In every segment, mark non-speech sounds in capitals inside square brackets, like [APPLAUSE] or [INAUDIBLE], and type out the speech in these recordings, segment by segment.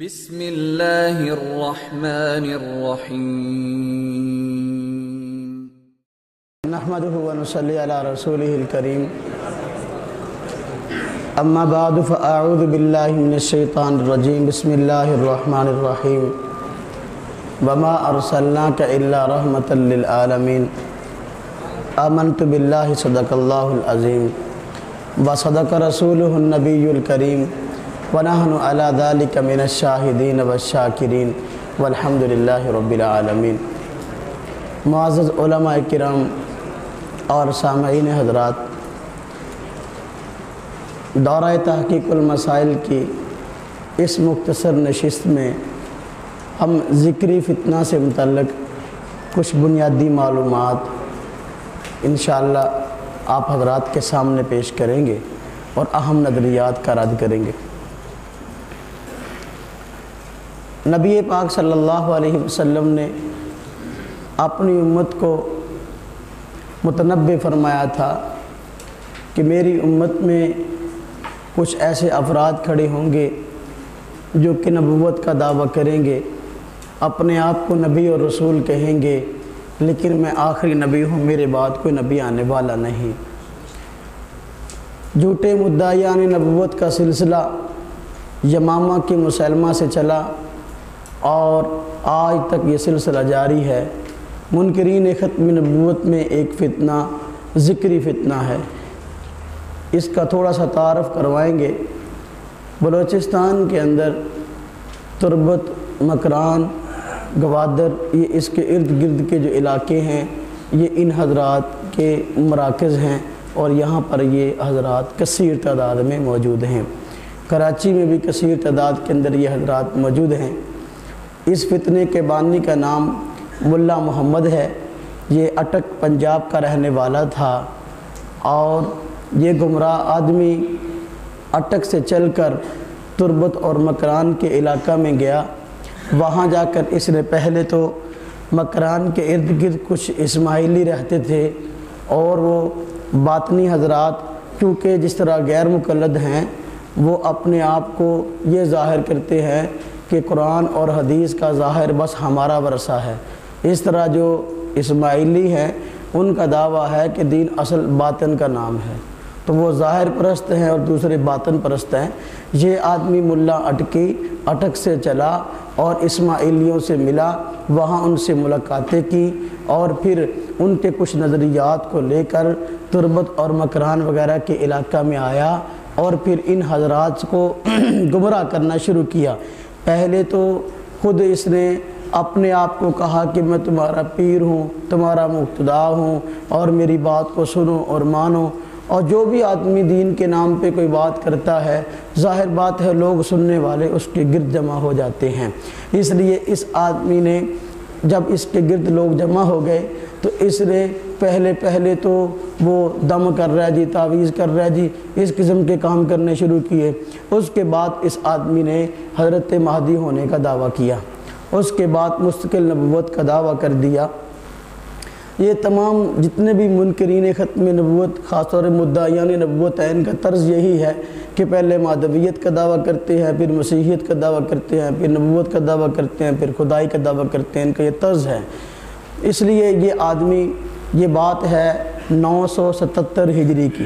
بسم اللہ الرحمن الرحیم۔ نحمده ونصلي على رسوله الكريم اما بعد فاعوذ بالله من الشيطان الرجيم بسم الله الرحمن الرحيم وما ارسلناك الا رحمة للعالمين آمنت بالله صدق الله العظيم وصدق رسوله النبي الكريم ونحن على ذلك من الشاهدين والشاكرين والحمد لله رب العالمين. معزز علماء کرام اور سامعین حضرات، دورہ تحقیق المسائل کی اس مختصر نشست میں ہم ذکری فتنہ سے متعلق کچھ بنیادی معلومات انشاءاللہ آپ حضرات کے سامنے پیش کریں گے اور اہم نظریات کا رد کریں گے۔ نبی پاک صلی اللہ علیہ وسلم نے اپنی امت کو متنبع فرمایا تھا کہ میری امت میں کچھ ایسے افراد کھڑے ہوں گے جو کہ نبوت کا دعویٰ کریں گے، اپنے آپ کو نبی اور رسول کہیں گے، لیکن میں آخری نبی ہوں، میرے بعد کوئی نبی آنے والا نہیں۔ جھوٹے مدعیان نبوت کا سلسلہ یمامہ کی مسلمہ سے چلا۔ اور آج تک یہ سلسلہ جاری ہے۔ منکرین ختم نبوت میں ایک فتنہ، ذکری فتنہ ہے۔ اس کا تھوڑا سا تعارف کروائیں گے۔ بلوچستان کے اندر تربت، مکران، گوادر، یہ اس کے ارد گرد کے جو علاقے ہیں، یہ ان حضرات کے مراکز ہیں اور یہاں پر یہ حضرات کثیر تعداد میں موجود ہیں۔ کراچی میں بھی کثیر تعداد کے اندر یہ حضرات موجود ہیں۔ اس فتنے کے بانی کا نام ملا محمد ہے۔ یہ اٹک پنجاب کا رہنے والا تھا۔ اور یہ گمراہ آدمی اٹک سے چل کر تربت اور مکران کے علاقہ میں گیا۔ وہاں جا کر اس نے پہلے تو مکران کے ارد گرد کچھ اسماعیلی رہتے تھے اور وہ باطنی حضرات کیونکہ جس طرح غیر مقلد ہیں، وہ اپنے آپ کو یہ ظاہر کرتے ہیں کہ قرآن اور حدیث کا ظاہر بس ہمارا ورثہ ہے۔ اس طرح جو اسماعیلی ہیں، ان کا دعویٰ ہے کہ دین اصل باطن کا نام ہے۔ تو وہ ظاہر پرست ہیں اور دوسرے باطن پرست ہیں۔ یہ آدمی ملا اٹکی، اٹک سے چلا اور اسماعیلیوں سے ملا، وہاں ان سے ملاقاتیں کی اور پھر ان کے کچھ نظریات کو لے کر تربت اور مکران وغیرہ کے علاقہ میں آیا اور پھر ان حضرات کو [CLEARS THROAT] گمراہ کرنا شروع کیا۔ پہلے تو خود اس نے اپنے آپ کو کہا کہ میں تمہارا پیر ہوں، تمہارا مقتدا ہوں اور میری بات کو سنو اور مانو۔ اور جو بھی آدمی دین کے نام پہ کوئی بات کرتا ہے، ظاہر بات ہے لوگ سننے والے اس کے گرد جمع ہو جاتے ہیں۔ اس لیے اس آدمی نے جب اس کے گرد لوگ جمع ہو گئے تو اس نے پہلے پہلے تو وہ دم کر رہا جی تعویذ کر رہا جی اس قسم کے کام کرنے شروع کیے۔ اس کے بعد اس آدمی نے حضرت مہدی ہونے کا دعویٰ کیا۔ اس کے بعد مستقل نبوت کا دعویٰ کر دیا۔ یہ تمام جتنے بھی منکرین ختم نبوت، خاص طور مدعیان نبوت ہے ان کا طرز یہی ہے کہ پہلے مادویت کا دعویٰ کرتے ہیں، پھر مسیحیت کا دعویٰ کرتے ہیں، پھر نبوت کا دعویٰ کرتے ہیں، پھر خدائی کا دعویٰ کرتے ہیں، ان کا یہ طرز ہے۔ اس لیے یہ آدمی یہ بات ہے نو سو ستتر ہجری کی۔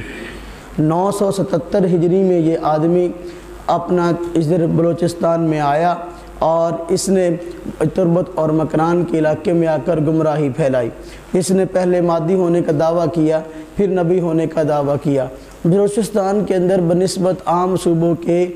نو سو ستتر ہجری میں یہ آدمی اپنا ادھر بلوچستان میں آیا اور اس نے تربت اور مکران کے علاقے میں آ کر گمراہی پھیلائی۔ اس نے پہلے مادی ہونے کا دعویٰ کیا، پھر نبی ہونے کا دعویٰ کیا۔ بلوچستان کے اندر بنسبت عام صوبوں کے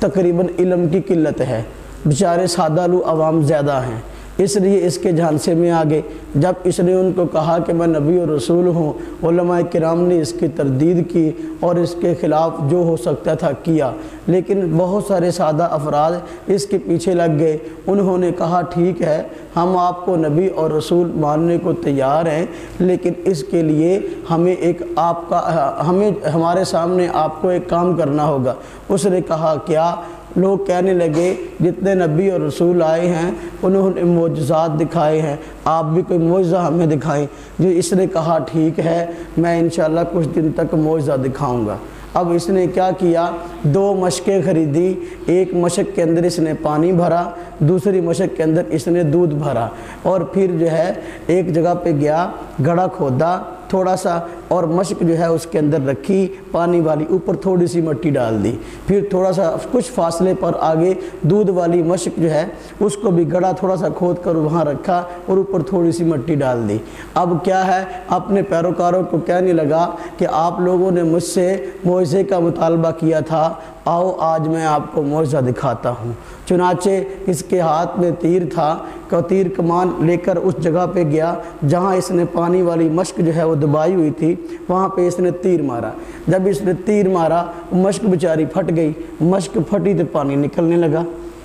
تقریباً علم کی قلت ہے۔ بیچارے سادہ لو عوام زیادہ ہیں۔ اس لیے اس کے جھانسے میں آگے، جب اس نے ان کو کہا کہ میں نبی و رسول ہوں، علماء کرام نے اس کی تردید کی اور اس کے خلاف جو ہو سکتا تھا کیا۔ لیکن بہت سارے سادہ افراد اس کے پیچھے لگ گئے۔ انہوں نے کہا، ٹھیک ہے، ہم آپ کو نبی اور رسول ماننے کو تیار ہیں، لیکن اس کے لیے ہمیں ایک آپ کا، ہمیں، ہمارے سامنے آپ کو ایک کام کرنا ہوگا۔ اس نے کہا، کیا؟ لوگ کہنے لگے، جتنے نبی اور رسول آئے ہیں، انہوں نے معجزات دکھائے ہیں۔ آپ بھی کوئی معجزہ ہمیں دکھائیں۔ جو اس نے کہا، ٹھیک ہے، میں انشاءاللہ کچھ دن تک معجزہ دکھاؤں گا۔ اب اس نے کیا کیا؟ دو مشقیں خریدی ایک مشق کے اندر اس نے پانی بھرا، دوسری مشق کے اندر اس نے دودھ بھرا۔ اور پھر جو ہے، ایک جگہ پہ گیا، گڑھا کھودا۔ تھوڑا سا اور مشق جو ہے اس کے اندر رکھی، پانی والی اوپر تھوڑی سی مٹی ڈال دی۔ پھر تھوڑا سا کچھ فاصلے پر آگے دودھ والی مشق جو ہے، اس کو بھی گڑا تھوڑا سا کھود کر وہاں رکھا اور اوپر تھوڑی سی مٹی ڈال دی۔ اب کیا ہے؟ اپنے پیروکاروں کو کہنے لگا کہ آپ لوگوں نے مجھ سے معاوضے کا مطالبہ کیا تھا۔ آؤ، آج میں آپ کو معاوضہ دکھاتا ہوں۔ چنانچہ اس کے ہاتھ میں تیر تھا کہ تیر کمان لے کر اس جگہ پہ گیا جہاں اس نے پانی والی مشق جو ہے وہ دبائی ہوئی تھی۔ وہاں پہ اس نے تیر مارا۔ جب اس نے تیر مارا، مشق بیچاری پھٹ گئی۔ مشق پھٹی تو پانی نکلنے لگا۔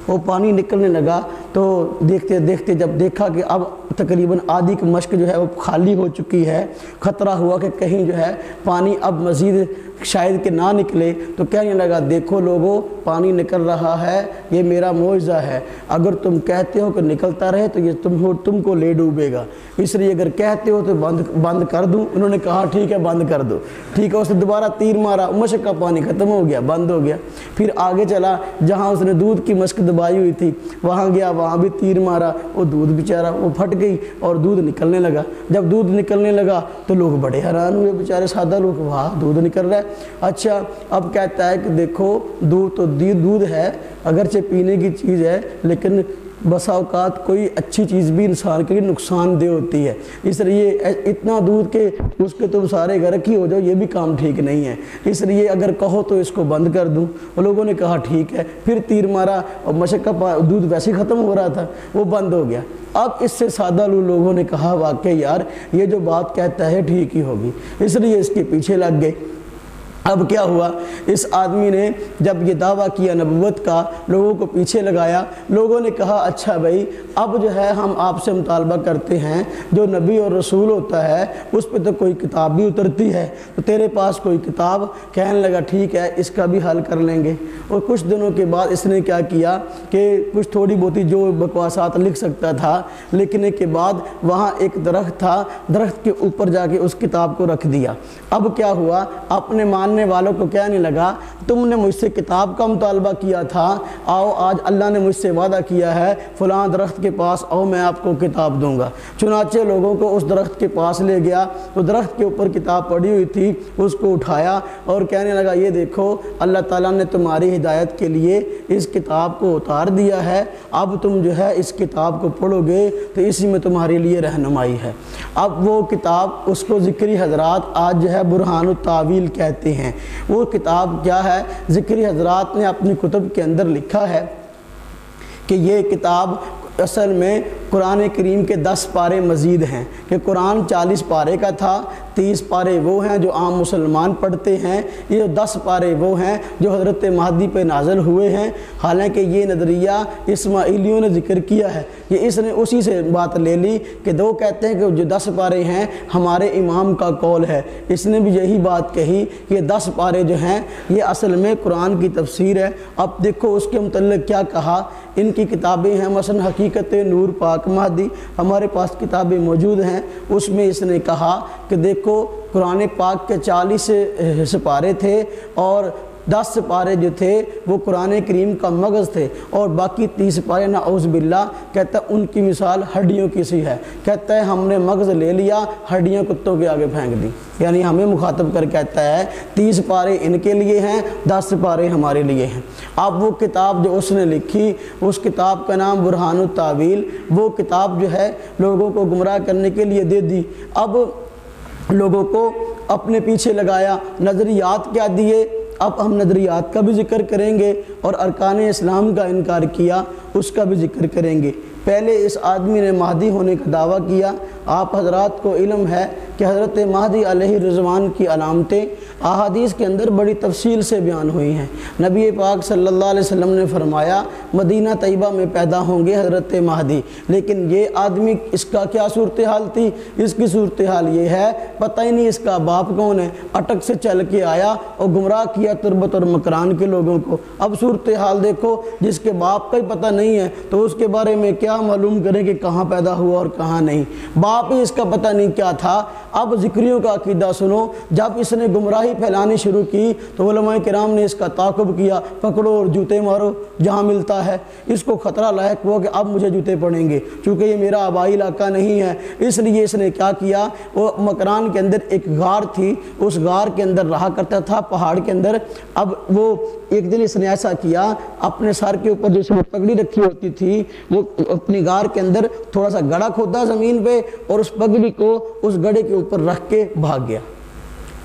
وہ پانی نکلنے لگا تو دیکھتے دیکھتے جب دیکھا کہ اب تقریباً آدھی کی مشق جو ہے وہ خالی ہو چکی ہے، خطرہ ہوا کہ کہیں جو ہے پانی اب مزید شاید کہ نہ نکلے تو کہنے لگا، دیکھو لوگوں پانی نکل رہا ہے، یہ میرا معجزہ ہے۔ اگر تم کہتے ہو کہ نکلتا رہے تو یہ تم ہو، تم کو لے ڈوبے گا۔ اس لیے اگر کہتے ہو تو بند بند کر دوں۔ انہوں نے کہا، ٹھیک ہے، بند کر دو۔ ٹھیک ہے، اس نے دوبارہ تیر مارا۔ مشق کا پانی ختم ہو گیا، بند ہو گیا۔ پھر آگے چلا، جہاں اس نے دودھ کی مشق دبائی ہوئی تھی، وہاں گیا، وہاں بھی تیر مارا۔ وہ دودھ بیچارہ، وہ پھٹ گئی اور دودھ نکلنے لگا۔ جب دودھ نکلنے لگا تو لوگ بڑے حیران ہوئے۔ بیچارے، سادہ لوگ وہاں دودھ نکل رہا ہے۔ اچھا اب کہتا ہے کہ دیکھو، دودھ تو دودھ ہے، اگرچہ پینے کی چیز ہے، لیکن بسا اوقات کوئی اچھی چیز بھی انسان کے لیے نقصان دہ ہوتی ہے۔ اس لیے اتنا دودھ کے اس کے تم سارے گھر کی ہو جاؤ، یہ بھی کام ٹھیک نہیں ہے۔ اس لیے اگر کہو تو اس کو بند کر دوں۔ وہ لوگوں نے کہا ٹھیک ہے، پھر تیر مارا اور مشق کا دودھ ویسے ختم ہو رہا تھا، وہ بند ہو گیا۔ اب اس سے سادہ لو لوگوں نے کہا، واقعی یار، یہ جو بات کہتا ہے ٹھیک ہی ہوگی۔ اس لیے اس کے پیچھے لگ گئے۔ اب کیا ہوا؟ اس آدمی نے جب یہ دعویٰ کیا نبوت کا، لوگوں کو پیچھے لگایا، لوگوں نے کہا اچھا بھائی، اب جو ہے ہم آپ سے مطالبہ کرتے ہیں، جو نبی اور رسول ہوتا ہے، اس پہ تو کوئی کتاب بھی اترتی ہے، تو تیرے پاس کوئی کتاب؟ کہنے لگا، ٹھیک ہے، اس کا بھی حل کر لیں گے۔ اور کچھ دنوں کے بعد اس نے کیا کیا کہ کچھ تھوڑی بہتی جو بکواسات لکھ سکتا تھا، لکھنے کے بعد وہاں ایک درخت تھا، درخت کے اوپر جا کے اس کتاب کو رکھ دیا۔ اب کیا ہوا؟ اپنے ماننے والوں کو کیا نہیں لگا، تم نے مجھ سے کتاب کا مطالبہ کیا تھا، آؤ آج اللہ نے مجھ سے وعدہ کیا ہے، فلاں درخت کے پاس آؤ میں آپ کو کتاب دوں گا۔ چنانچہ لوگوں کو اس درخت کے پاس لے گیا تو درخت کے اوپر کتاب پڑھی ہوئی تھی، اس کو اٹھایا اور کہنے لگا، یہ دیکھو، اللہ تعالیٰ نے تمہاری ہدایت کے لیے اس کتاب کو اتار دیا ہے، اب تم جو ہے اس کتاب کو پڑھو گے تو اسی میں تمہارے لیے رہنمائی ہے۔ اب وہ کتاب، اس کو ذکری حضرات آج جو ہے برہان التاویل کہتے ہیں۔ وہ کتاب کیا ہے؟ ذکری حضرات نے اپنی کتب کے اندر لکھا ہے کہ یہ کتاب اصل میں قرآن کریم کے دس پارے مزید ہیں کہ قرآن چالیس پارے کا تھا، تیس پارے وہ ہیں جو عام مسلمان پڑھتے ہیں، یہ دس پارے وہ ہیں جو حضرت مہدی پہ نازل ہوئے ہیں۔ حالانکہ یہ نظریہ اسماعیلیوں نے ذکر کیا ہے۔ یہ اس نے اسی سے بات لے لی کہ دو کہتے ہیں کہ جو دس پارے ہیں، ہمارے امام کا قول ہے۔ اس نے بھی یہی بات کہی کہ یہ دس پارے جو ہیں، یہ اصل میں قرآن کی تفسیر ہے۔ اب دیکھو اس کے متعلق کیا کہا۔ ان کی کتابیں ہیں مثلا حقیقت نور پاک۔ مہدی ہمارے پاس کتابیں موجود ہیں۔ اس میں اس نے کہا کہ دیکھو قرآن پاک کے چالیس سپارے تھے اور دس سپارے جو تھے وہ قرآن کریم کا مغز تھے اور باقی تیس سپارے نعوذ باللہ کہتا ہے ان کی مثال ہڈیوں کی سی ہے۔ کہتا ہے ہم نے مغز لے لیا، ہڈیاں کتوں کے آگے پھینک دی۔ یعنی ہمیں مخاطب کر کہتا ہے تیس پارے ان کے لیے ہیں، دس پارے ہمارے لیے ہیں۔ اب وہ کتاب جو اس نے لکھی، اس کتاب کا نام برہان التاویل، وہ کتاب جو ہے لوگوں کو گمراہ کرنے کے لیے دے دی۔ اب لوگوں کو اپنے پیچھے لگایا، نظریات کیا دیے اب ہم نظریات کا بھی ذکر کریں گے اور ارکان اسلام کا انکار کیا، اس کا بھی ذکر کریں گے۔ پہلے اس آدمی نے مہدی ہونے کا دعویٰ کیا آپ حضرات کو علم ہے کہ حضرت مہدی علیہ رضوان کی علامتیں احادیث کے اندر بڑی تفصیل سے بیان ہوئی ہیں۔ نبی پاک صلی اللہ علیہ وسلم نے فرمایا، مدینہ طیبہ میں پیدا ہوں گے حضرت مہدی، لیکن یہ آدمی اس کا کیا صورتحال تھی؟ اس کی صورتحال یہ ہے، پتہ ہی نہیں اس کا باپ کون ہے۔ اٹک سے چل کے آیا اور گمراہ کیا تربت اور مکران کے لوگوں کو۔ اب صورتحال دیکھو، جس کے باپ کا ہی پتہ نہیں ہے، تو اس کے بارے میں کیا معلوم کریں کہ کہاں پیدا ہوا اور کہاں نہیں۔ باپ واپس اس کا پتہ نہیں کیا تھا۔ اب ذکریوں کا عقیدہ سنو۔ جب اس نے گمراہی پھیلانی شروع کی تو علماء کرام نے اس کا تعاقب کیا۔ پکڑو اور جوتے مارو جہاں ملتا ہے۔ اس کو خطرہ لاحق ہوا کہ اب مجھے جوتے پڑیں گے۔ چونکہ یہ میرا آبائی علاقہ نہیں ہے۔ اس لیے اس نے کیا کیا؟ وہ مکران کے اندر ایک غار تھی۔ اس غار کے اندر رہا کرتا تھا، پہاڑ کے اندر۔ اب وہ ایک دن اس نے ایسا کیا، اپنے سر کے اوپر جس میں پگڑی رکھی ہوتی تھی، وہ اپنی غار کے اندر تھوڑا سا گڑا کھودا زمین پہ۔ اور اس پگڑی کو اس گڑے کے اوپر رکھ کے بھاگ گیا۔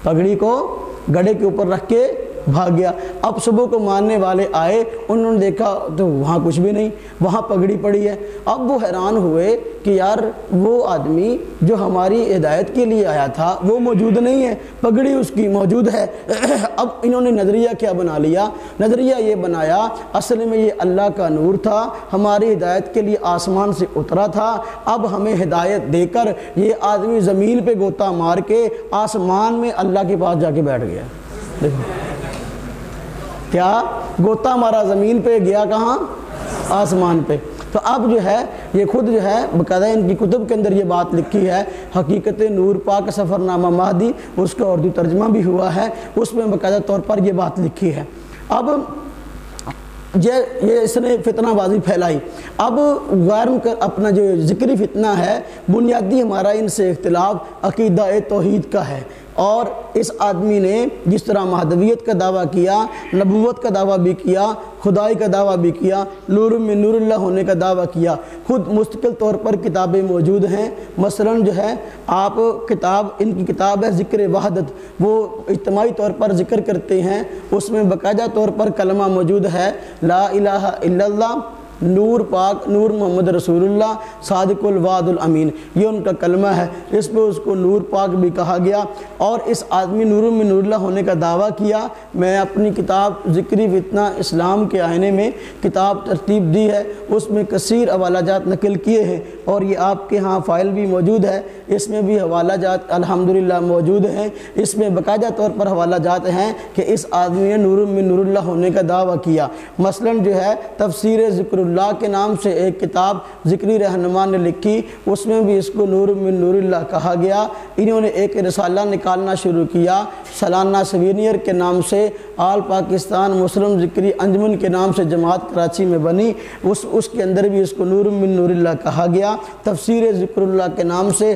پگڑی کو گڑے کے اوپر رکھ کے بھاگ گیا۔ اب صبح کو ماننے والے آئے، انہوں نے دیکھا تو وہاں کچھ بھی نہیں، وہاں پگڑی پڑی ہے۔ اب وہ حیران ہوئے کہ یار، وہ آدمی جو ہماری ہدایت کے لیے آیا تھا، وہ موجود نہیں ہے۔ پگڑی اس کی موجود ہے۔ [CLEARS THROAT] اب انہوں نے نظریہ کیا بنا لیا۔ نظریہ یہ بنایا، اصل میں یہ اللہ کا نور تھا، ہماری ہدایت کے لیے آسمان سے اترا تھا۔ اب ہمیں ہدایت دے کر یہ آدمی زمین پہ گوتا مار کے آسمان میں اللہ کے پاس جا کے بیٹھ گیا۔ دیکھو۔ کیا گوتا مارا زمین پہ، گیا کہاں؟ آسمان پہ۔ تو اب جو ہے، یہ خود جو ہے، باقاعدہ ان کی کتب کے اندر یہ بات لکھی ہے، حقیقت نور پاک سفر نامہ مہدی اس کا اردو ترجمہ بھی ہوا ہے۔ اس میں باقاعدہ طور پر یہ بات لکھی ہے۔ اب یہ یہ اس نے فتنہ بازی پھیلائی۔ اب غیر اپنا جو ذکری فتنہ ہے، بنیادی ہمارا ان سے اختلاف عقیدہ توحید کا ہے۔ اور اس آدمی نے جس طرح مہدویت کا دعویٰ کیا، نبوت کا دعویٰ بھی کیا، خدائی کا دعویٰ بھی کیا، نور میں نور اللہ ہونے کا دعویٰ کیا۔ خود مستقل طور پر کتابیں موجود ہیں۔ مثلا جو ہے، آپ کتاب، ان کی کتاب ہے ذکر وحدت۔ وہ اجتماعی طور پر ذکر کرتے ہیں۔ اس میں باقاعدہ طور پر کلمہ موجود ہے، لا الہ الا اللہ نور پاک، نور محمد رسول اللہ، صادق الواد الامین۔ یہ ان کا کلمہ ہے۔ اس پہ اس کو نور پاک بھی کہا گیا۔ اور اس آدمی نور میں نور اللہ ہونے کا دعویٰ کیا، میں اپنی کتاب ذکری فتنہ اسلام کے آئینے میں کتاب ترتیب دی ہے۔ اس میں کثیر حوالہ جات نقل کیے ہیں۔ اور یہ آپ کے ہاں فائل بھی موجود ہے۔ اس میں بھی حوالہ جات الحمدللہ موجود ہیں۔ اس میں باقاعدہ طور پر حوالہ جات ہیں کہ اس آدمی نے نور میں نور اللہ ہونے کا دعویٰ کیا۔ مثلا جو ہے تفسیر ذکر اللہ کے نام سے ایک کتاب ذکری رہنما نے لکھی، اس میں بھی اس کو نور من نور اللہ کہا گیا۔ انہوں نے ایک رسالہ نکالنا شروع کیا۔ سالانہ سوینئر کے نام سے آل پاکستان مسلم ذکری انجمن کے نام سے جماعت کراچی میں بنی۔ اس اس کے اندر بھی اس کو نور من نور اللہ کہا گیا۔ تفسیر ذکر اللہ کے نام سے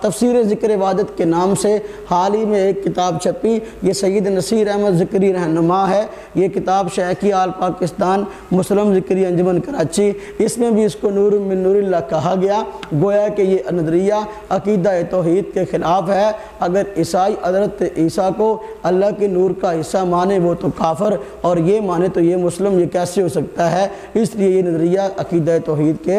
تفسیر ذکر عبادت کے نام سے حال ہی میں ایک کتاب چھپی۔ یہ سید نصیر احمد ذکری رہنما ہے۔ یہ کتاب شیخی آل پاکستان مسلم ذکری انجمن کراچی۔ اس میں بھی اس کو نور من نور اللہ کہا گیا۔ گویا کہ یہ نظریہ عقیدہ توحید کے خلاف ہے۔ اگر عیسائی حضرت عیسیٰ کو اللہ کے نور کا حصہ مانے، وہ تو کافر۔ اور یہ مانے تو یہ مسلم، یہ کیسے ہو سکتا ہے؟ اس لیے یہ نظریہ عقیدہ توحید کے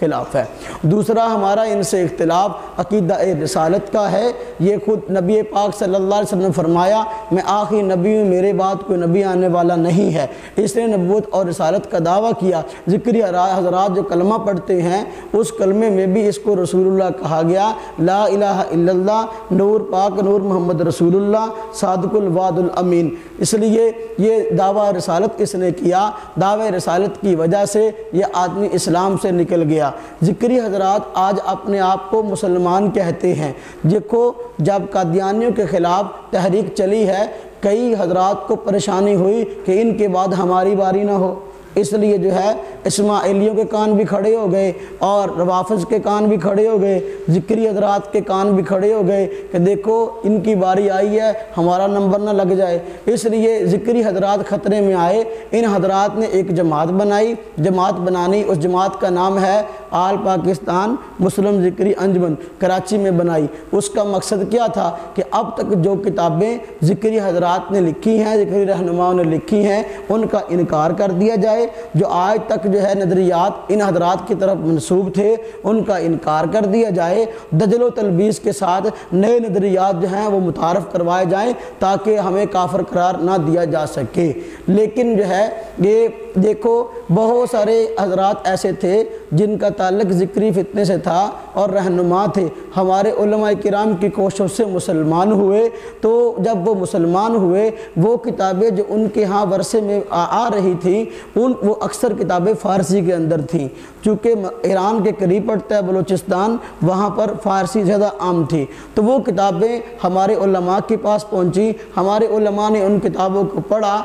خلاف ہے۔ دوسرا ہمارا ان سے اختلاف عقیدہ رسالت کا ہے۔ یہ خود نبی پاک صلی اللہ علیہ وسلم نے فرمایا، میں آخری نبی ہوں، میرے بعد کوئی نبی آنے والا نہیں ہے۔ اس نے نبوت اور رسالت کا دعویٰ کیا۔ ذکری حضرات جو کلمہ پڑھتے ہیں، اس کلمے میں بھی اس کو رسول اللہ کہا گیا۔ لا الہ الا اللہ، نور پاک، نور محمد رسول اللہ صادق الواد الامین۔ اس لیے یہ دعویٰ رسالت اس نے کیا۔ دعوی رسالت کی وجہ سے یہ آدمی اسلام سے نکل گیا۔ ذکری حضرات آج اپنے آپ کو مسلمان کہتے ہیں۔ دیکھو، جب قادیانیوں کے خلاف تحریک چلی ہے، کئی حضرات کو پریشانی ہوئی کہ ان کے بعد ہماری باری نہ ہو۔ اس لیے جو ہے اسماعیلیوں کے کان بھی کھڑے ہو گئے اور روافظ کے کان بھی کھڑے ہو گئے، ذکری حضرات کے کان بھی کھڑے ہو گئے کہ دیکھو ان کی باری آئی ہے، ہمارا نمبر نہ لگ جائے۔ اس لیے ذکری حضرات خطرے میں آئے۔ ان حضرات نے ایک جماعت بنائی۔ جماعت بنانی، اس جماعت کا نام ہے آل پاکستان مسلم ذکری انجمن کراچی میں بنائی۔ اس کا مقصد کیا تھا کہ اب تک جو کتابیں ذکری حضرات نے لکھی ہیں، ذکری رہنماؤں نے لکھی ہیں، ان کا انکار کر دیا جائے۔ جو آج تک جو ہے نظریات ان حضرات کی طرف منصوب تھے، ان کا انکار کر دیا جائے۔ دجل و تلبیس کے ساتھ نئے نظریات جو ہیں وہ متعارف کروائے جائیں تاکہ ہمیں کافر قرار نہ دیا جا سکے۔ لیکن جو ہے، یہ دیکھو، بہت سارے حضرات ایسے تھے جن کا تعلق ذکری فتنے سے تھا اور رہنما تھے۔ ہمارے علماء کرام کی کوشش سے مسلمان ہوئے۔ تو جب وہ مسلمان ہوئے، وہ کتابیں جو ان کے ہاں ورثے میں آ رہی تھیں، ان ان وہ اکثر کتابیں فارسی کے اندر تھیں۔ چونکہ ایران کے قریب پڑتا ہے، بلوچستان، وہاں پر فارسی زیادہ عام تھی۔ تو وہ کتابیں ہمارے علماء کے پاس پہنچی ہمارے علماء نے ان کتابوں کو پڑھا۔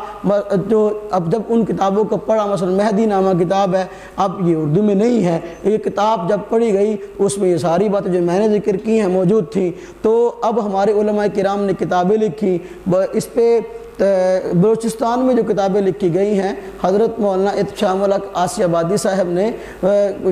جو اب جب ان کتابوں کو پڑھا، مثلا مہدی نامہ کتاب ہے، اب یہ اردو میں نہیں ہے۔ یہ کتاب جب پڑھی گئی، اس میں یہ ساری باتیں جو میں نے ذکر کی ہیں موجود تھیں۔ تو اب ہمارے علماء کرام نے کتابیں لکھی۔ اس پہ بلوچستان میں جو کتابیں لکھی گئی ہیں، حضرت مولانا اتشام الق آسیہ آبادی صاحب نے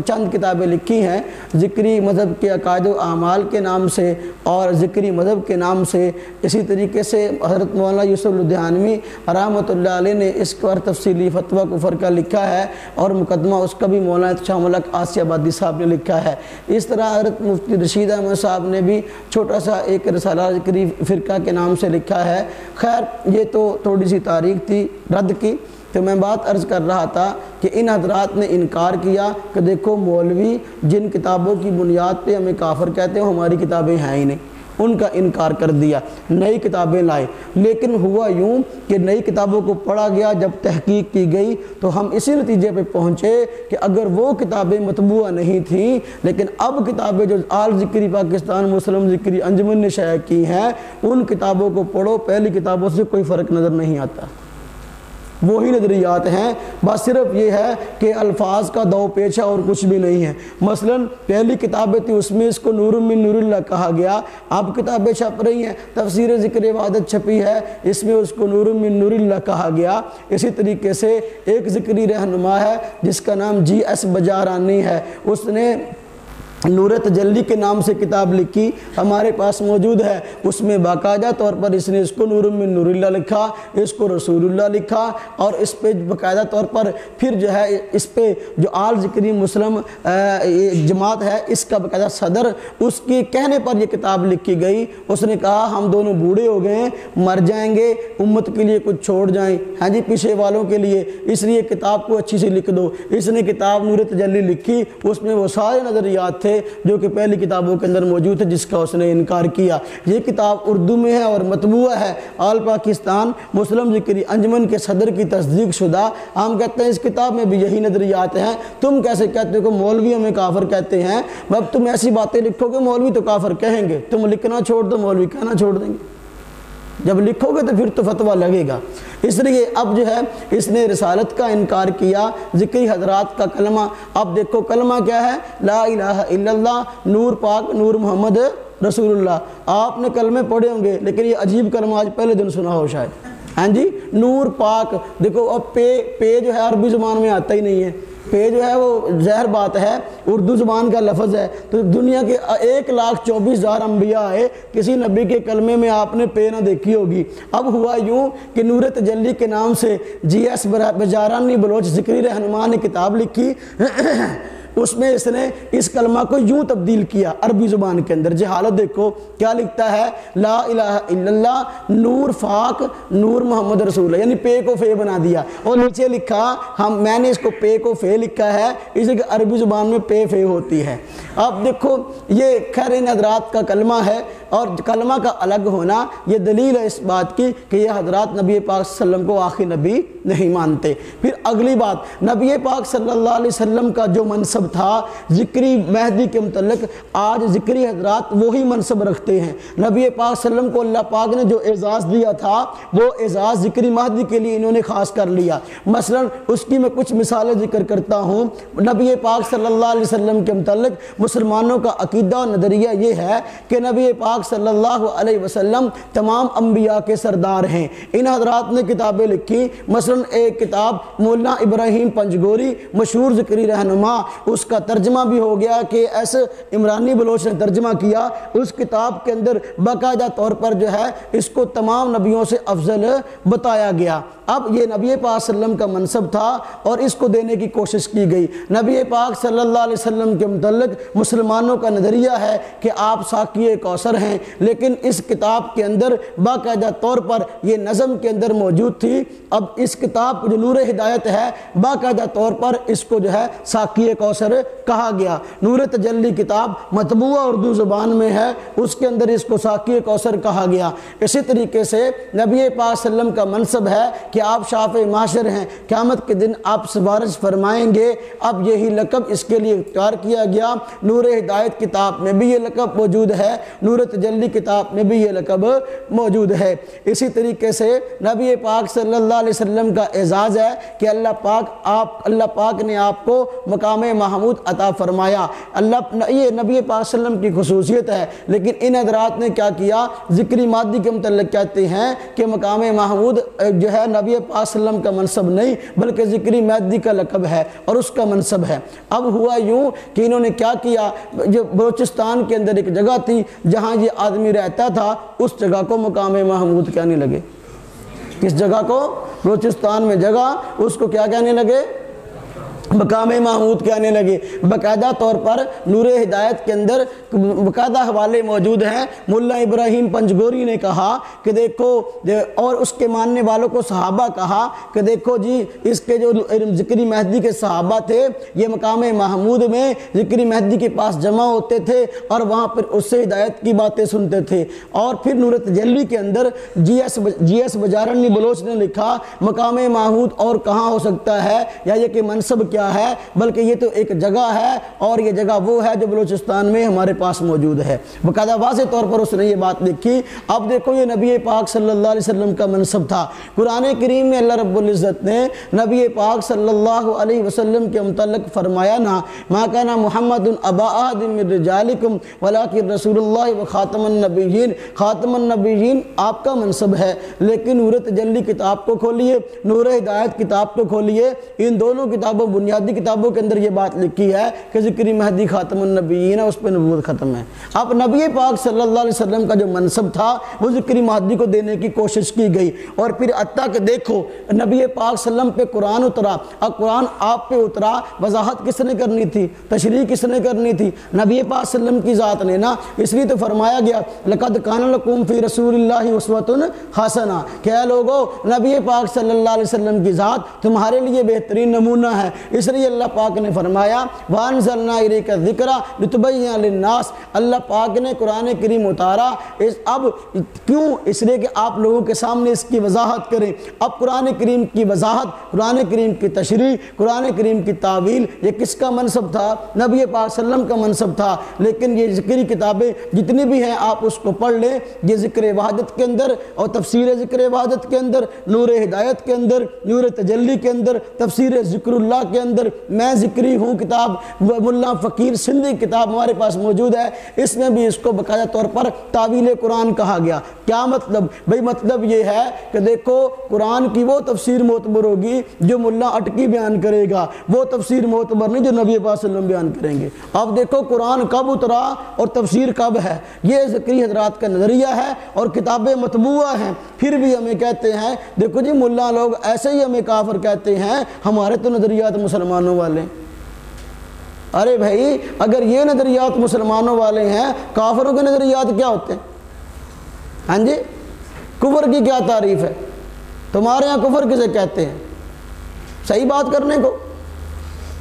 چند کتابیں لکھی ہیں۔ ذکری مذہب کے عقائد و اعمال کے نام سے اور ذکری مذہب کے نام سے اسی طریقے سے حضرت مولانا یوسف الدھیانوی رحمۃ اللہ علیہ نے اس پر تفصیلی فتویٰ کفر کا لکھا ہے اور مقدمہ اس کا بھی مولانا اتشام الق آسیہ آبادی صاحب نے لکھا ہے۔ اس طرح حضرت مفتی رشید احمد صاحب نے بھی چھوٹا سا ایک رسالہ ذکری فرقہ کے نام سے لکھا ہے۔ خیر، یہ تو تھوڑی سی تاریخ تھی، رد کی، تو میں بات عرض کر رہا تھا کہ ان حضرات نے انکار کیا کہ دیکھو مولوی، جن کتابوں کی بنیاد پہ ہمیں کافر کہتے ہیں، ہماری کتابیں ہیں ہی نہیں۔ ان کا انکار کر دیا، نئی کتابیں لائے۔ لیکن ہوا یوں کہ نئی کتابوں کو پڑھا گیا، جب تحقیق کی گئی تو ہم اسی نتیجے پہ پہنچے کہ اگر وہ کتابیں مطبوعہ نہیں تھیں، لیکن اب کتابیں جو آل ذکری پاکستان، مسلم ذکری، انجمن نے شائع کی ہیں، ان کتابوں کو پڑھو، پہلی کتابوں سے کوئی فرق نظر نہیں آتا۔ وہی نظریات ہیں۔ بس صرف یہ ہے کہ الفاظ کا دو پیچھا اور کچھ بھی نہیں ہے۔ مثلا پہلی کتابیں تھی، اس میں اس کو نور من نور اللہ کہا گیا۔ اب کتابیں چھپ رہی ہیں، تفسیر ذکر عبادت چھپی ہے، اس میں اس کو نور من نور اللہ کہا گیا۔ اسی طریقے سے ایک ذکری رہنما ہے، جس کا نام جی ایس بجارانی ہے۔ اس نے نور تجلی کے نام سے کتاب لکھی ہمارے پاس موجود ہے۔ اس میں باقاعدہ طور پر اس نے اس کو نور من نور اللہ لکھا، اس کو رسول اللہ لکھا اور اس پہ باقاعدہ طور پر پھر جو ہے اس پہ جو آل ذکری مسلم جماعت ہے، اس کا باقاعدہ صدر، اس کے کہنے پر یہ کتاب لکھی گئی۔ اس نے کہا، ہم دونوں بوڑھے ہو گئے ہیں، مر جائیں گے، امت کے لیے کچھ چھوڑ جائیں۔ ہاں جی پیچھے والوں کے لیے۔ اس لیے کتاب کو اچھی سے لکھ دو۔ اس نے کتاب نور تجلی لکھی، اس میں وہ سارے نظریات تھے۔ تھے جو کہ پہلی کتابوں کے اندر موجود تھے جس کا اس نے انکار کیا۔ یہ کتاب اردو میں ہے اور مطبوعہ ہے۔ آل پاکستان مسلم ذکری انجمن کے صدر کی تصدیق شدہ۔ ہم کہتے ہیں اس کتاب میں بھی یہی نظریات ہیں۔ تم کیسے کہتے ہو کہ مولوی ہمیں کافر کہتے ہیں؟ اب تم ایسی باتیں لکھو کہ مولوی تو کافر کہیں گے۔ تم لکھنا چھوڑ دو، مولوی کہنا چھوڑ دیں گے۔ جب لکھو گے تو پھر تو فتوہ لگے گا۔ اس لیے اب جو ہے، اس نے رسالت کا انکار کیا ذکری حضرات کا کلمہ۔ اب دیکھو، کلمہ کیا ہے؟ لا الہ الا اللہ، نور پاک، نور محمد رسول اللہ۔ آپ نے کلمے پڑھے ہوں گے، لیکن یہ عجیب کلمہ آج پہلے دن سنا ہو شاید۔ ہاں جی نور پاک۔ دیکھو، اب پے پے جو ہے، عربی زبان میں آتا ہی نہیں ہے۔ پے جو ہے وہ زہر بات ہے، اردو زبان کا لفظ ہے۔ تو دنیا کے ایک لاکھ چوبیس ہزار انبیاء آئے، کسی نبی کے کلمے میں آپ نے پے نہ دیکھی ہوگی۔ اب ہوا یوں کہ نور تجلی کے نام سے جی ایس بجارانی بلوچ ذکری رہنما نے کتاب لکھی۔ اس میں اس نے اس کلمہ کو یوں تبدیل کیا عربی زبان کے اندر۔ جی جہالت دیکھو، کیا لکھتا ہے؟ لا الہ الا اللہ، نور فاق نور محمد رسول اللہ یعنی پے کو فے بنا دیا۔ اور نیچے لکھا، ہم، میں نے اس کو پے کو فے لکھا ہے، اسی کہ عربی زبان میں پے فے ہوتی ہے۔ اب دیکھو، یہ خیر ان حضرات کا کلمہ ہے اور کلمہ کا الگ ہونا یہ دلیل ہے اس بات کی کہ یہ حضرات نبی پاک صلی اللہ علیہ وسلم کو آخری نبی نہیں مانتے۔ پھر اگلی بات، نبی پاک صلی اللہ علیہ وسلم کا جو منصب منصب تھا، ذکری مہدی کے متعلق آج ذکری حضرات وہی منصب رکھتے ہیں۔ نبی پاک صلی اللہ علیہ وسلم کو اللہ پاک نے جو اعزاز دیا تھا، وہ اعزاز ذکری مہدی کے لیے انہوں نے خاص کر لیا۔ مثلا اس کی میں کچھ مثالیں ذکر کرتا ہوں۔ نبی پاک صلی اللہ علیہ وسلم کے متعلق مسلمانوں کا عقیدہ و نظریہ یہ ہے کہ نبی پاک صلی اللہ علیہ وسلم تمام انبیاء کے سردار ہیں۔ ان حضرات نے کتابیں لکھی مثلا ایک کتاب مولانا ابراہیم پنجگوری، مشہور ذکری رہنما اس کا ترجمہ بھی ہو گیا کہ ایس عمرانی بلوچ نے ترجمہ کیا۔ اس کتاب کے اندر باقاعدہ طور پر جو ہے، اس کو تمام نبیوں سے افضل بتایا گیا۔ اب یہ نبی پاک صلی اللہ علیہ وسلم کا منصب تھا اور اس کو دینے کی کوشش کی گئی۔ نبی پاک صلی اللہ علیہ وسلم کے متعلق مسلمانوں کا نظریہ ہے کہ آپ ساکی کوثر ہیں، لیکن اس کتاب کے اندر باقاعدہ طور پر یہ نظم کے اندر موجود تھی۔ اب اس کتاب جو نور ہدایت ہے، باقاعدہ طور پر اس کو جو ہے ساکی کوثر کوثر کہا گیا۔ نور تجلی کتاب مطبوعہ اردو زبان میں ہے، اس کے اندر اس کو ساقی کوثر کہا گیا۔ اسی طریقے سے نبی پاک صلی اللہ علیہ وسلم کا منصب ہے کہ آپ شاف معاشر ہیں۔ قیامت کے دن آپ سفارش فرمائیں گے۔ اب یہی لقب اس کے لیے اختیار کیا گیا۔ نور ہدایت کتاب میں بھی یہ لقب موجود ہے۔ نور تجلی کتاب میں بھی یہ لقب موجود ہے۔ اسی طریقے سے نبی پاک صلی اللہ علیہ وسلم کا اعزاز ہے کہ اللہ پاک آپ، اللہ پاک نے آپ کو مقام محمود عطا فرمایا۔ اللہ یہ نبی پاک صلی اللہ علیہ وسلم کی خصوصیت ہے، لیکن ان حضرات نے کیا کیا؟ ذکری مادی کے متعلق کہتے ہیں کہ مقام محمود جو ہے نبی پاک صلی اللہ علیہ وسلم کا منصب نہیں، بلکہ ذکری مادی کا لقب ہے اور اس کا منصب ہے۔ اب ہوا یوں کہ انہوں نے کیا کیا؟ جو بلوچستان کے اندر ایک جگہ تھی جہاں یہ آدمی رہتا تھا، اس جگہ کو مقام محمود کہنے لگے۔ کس جگہ کو؟ بلوچستان میں جگہ، اس کو کیا کہنے لگے؟ مقام محمود کہنے لگے۔ باقاعدہ طور پر نور ہدایت کے اندر باقاعدہ حوالے موجود ہیں۔ ملا ابراہیم پنجگوری نے کہا کہ دیکھو اور اس کے ماننے والوں کو صحابہ کہا کہ دیکھو جی اس کے جو ذکری مہدی کے صحابہ تھے، یہ مقام محمود میں ذکری مہدی کے پاس جمع ہوتے تھے اور وہاں پر اس سے ہدایت کی باتیں سنتے تھے۔ اور پھر نور تجلی کے اندر جی ایس جی ایس بجارنی بلوچ نے لکھا، مقام محمود اور کہاں ہو سکتا ہے؟ یا یہ کہ منصب کیا ہے، بلکہ یہ تو ایک جگہ ہے اور یہ جگہ وہ ہے جو بلوچستان میں ہمارے پاس موجود ہے۔ باقاعدہ واضح طور پر اس نے یہ بات لکھی۔ اب دیکھو یہ نبی پاک صلی اللہ علیہ وسلم کا منصب تھا۔ قرآن کریم میں اللہ رب العزت نے نبی پاک صلی اللہ علیہ وسلم کے متعلق فرمایا نا، ما کانا محمد ابا آدم رجالکم ولیکن رسول اللہ و خاتم النبیین۔ خاتم النبیین آپ کا منصب ہے، لیکن نور تجلی کتاب کو کھولیے، نور ہدایت کتاب کو کھولیے۔ ان دونوں کتابوں بنیاد بنیادی کتابوں کے اندر یہ بات لکھی ہے کہ ذکری مہدی خاتم النبیین ہے، اس پہ نبوت ختم ہے۔ اب نبی پاک صلی اللہ علیہ وسلم کا جو منصب تھا، وہ ذکری مہدی کو دینے کی کوشش کی گئی۔ اور پھر عطا کہ دیکھو، نبی پاک صلی اللہ علیہ وسلم پہ قرآن اترا۔ اب قرآن آپ پہ اترا، وضاحت کس نے کرنی تھی؟ تشریح کس نے کرنی تھی؟ نبی پاک صلی اللہ علیہ وسلم کی ذات نے نا؟ اس لیے تو فرمایا گیا، لقد کان لکم فی رسول اللہ عصوت حسنہ کہ اے لوگو، نبی پاک صلی اللہ علیہ وسلم کی ذات تمہارے لیے بہترین نمونہ ہے۔ اس لیے اللہ پاک نے فرمایا وَانزلنا الیک الذکر لتبین للناس۔ اللہ پاک نے قرآن کریم اتارا۔ اس اب کیوں؟ اس لیے کہ آپ لوگوں کے سامنے اس کی وضاحت کریں۔ اب قرآن کریم کی وضاحت، قرآن کریم کی تشریح، قرآن کریم کی تعویل، یہ کس کا منصب تھا؟ نبی پاک صلی اللہ علیہ وسلم کا منصب تھا۔ لیکن یہ ذکری کتابیں جتنی بھی ہیں، آپ اس کو پڑھ لیں۔ یہ ذکر وحدت کے اندر اور تفسیر ذکر وحدت کے اندر، نور ہدایت کے اندر، نور تجلی کے اندر، تفسیر ذکر اللہ کے اندر۔ اندر میں ذکری ہوں کتاب ملا فقیر سندھی کتاب ہمارے پاس موجود ہے۔ اس میں بھی اس کو باقاعدہ طور پر تعویل قرآن کہا گیا۔ کیا مطلب؟ بھئی مطلب یہ ہے کہ دیکھو، قرآن کی وہ تفسیر معتبر ہوگی جو ملا اٹکی بیان کرے گا۔ وہ تفسیر معتبر نہیں جو نبی پاک صلی اللہ علیہ وسلم بیان کریں گے۔ اب دیکھو، قرآن کب اترا اور تفسیر کب ہے؟ یہ ذکری حضرات کا نظریہ ہے اور کتابیں مطبوعہ ہیں۔ پھر بھی ہمیں کہتے ہیں، دیکھو جی ملا لوگ ایسے ہی ہمیں کافر کہتے ہیں، ہمارے تو نظریات مسلمانوں والے۔ ارے بھائی، اگر یہ نظریات مسلمانوں والے ہیں، کافروں کے نظریات کیا ہوتے؟ ہیں ہاں جی کفر کی کیا تعریف ہے؟ تمہارے یہاں کفر کسے کہتے ہیں؟ صحیح بات کرنے کو۔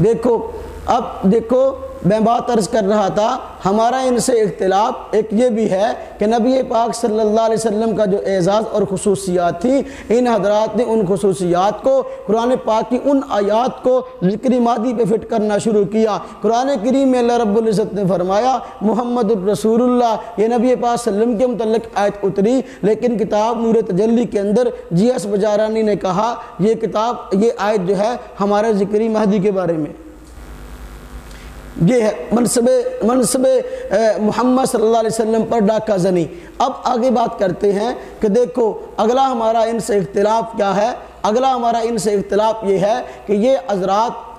دیکھو، اب دیکھو میں بات عرض کر رہا تھا، ہمارا ان سے اختلاف ایک یہ بھی ہے کہ نبی پاک صلی اللہ علیہ وسلم کا جو اعزاز اور خصوصیات تھی، ان حضرات نے ان خصوصیات کو، قرآن پاک کی ان آیات کو ذکری مادی پہ فٹ کرنا شروع کیا۔ قرآن کریم میں اللہ رب العزت نے فرمایا، محمد الرسول اللہ یہ نبی پاک صلی اللہ علیہ وسلم کے متعلق آیت اتری، لیکن کتاب نور تجلی کے اندر جی ایس بجارانی نے کہا، یہ کتاب، یہ آیت جو ہے ہمارے ذکری مہدی کے بارے میں۔ یہ ہے منصب منصب محمد صلی اللہ علیہ وسلم پر ڈاکہ زنی۔ اب آگے بات کرتے ہیں کہ دیکھو، اگلا ہمارا ان سے اختلاف کیا ہے؟ اگلا ہمارا ان سے اختلاف یہ ہے کہ یہ حضرات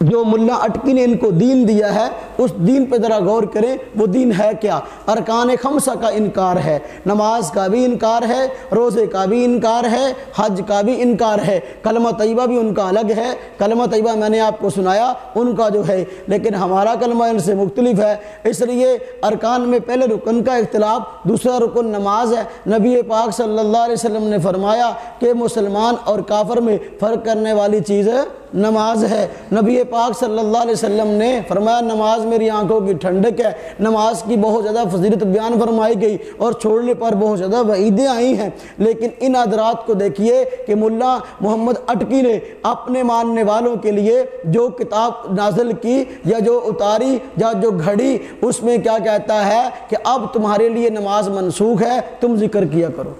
جو ملا اٹکی نے ان کو دین دیا ہے، اس دین پہ ذرا غور کریں، وہ دین ہے کیا؟ ارکان خمسہ کا انکار ہے، نماز کا بھی انکار ہے، روزے کا بھی انکار ہے، حج کا بھی انکار ہے۔ کلمہ طیبہ بھی ان کا الگ ہے۔ کلمہ طیبہ میں نے آپ کو سنایا، ان کا جو ہے، لیکن ہمارا کلمہ ان سے مختلف ہے۔ اس لیے ارکان میں پہلے رکن کا اختلاف، دوسرا رکن نماز ہے۔ نبی پاک صلی اللہ علیہ وسلم نے فرمایا کہ مسلمان اور کافر میں فرق کرنے والی چیز ہے نماز ہے۔ نبی پاک صلی اللہ علیہ وسلم نے فرمایا، نماز میری آنکھوں کی ٹھنڈک ہے۔ نماز کی بہت زیادہ فضیلت بیان فرمائی گئی اور چھوڑنے پر بہت زیادہ وعیدیں آئی ہیں۔ لیکن ان حضرات کو دیکھیے کہ ملا محمد اٹکی نے اپنے ماننے والوں کے لیے جو کتاب نازل کی یا جو اتاری یا جو گھڑی، اس میں کیا کہتا ہے کہ اب تمہارے لیے نماز منسوخ ہے، تم ذکر کیا کرو۔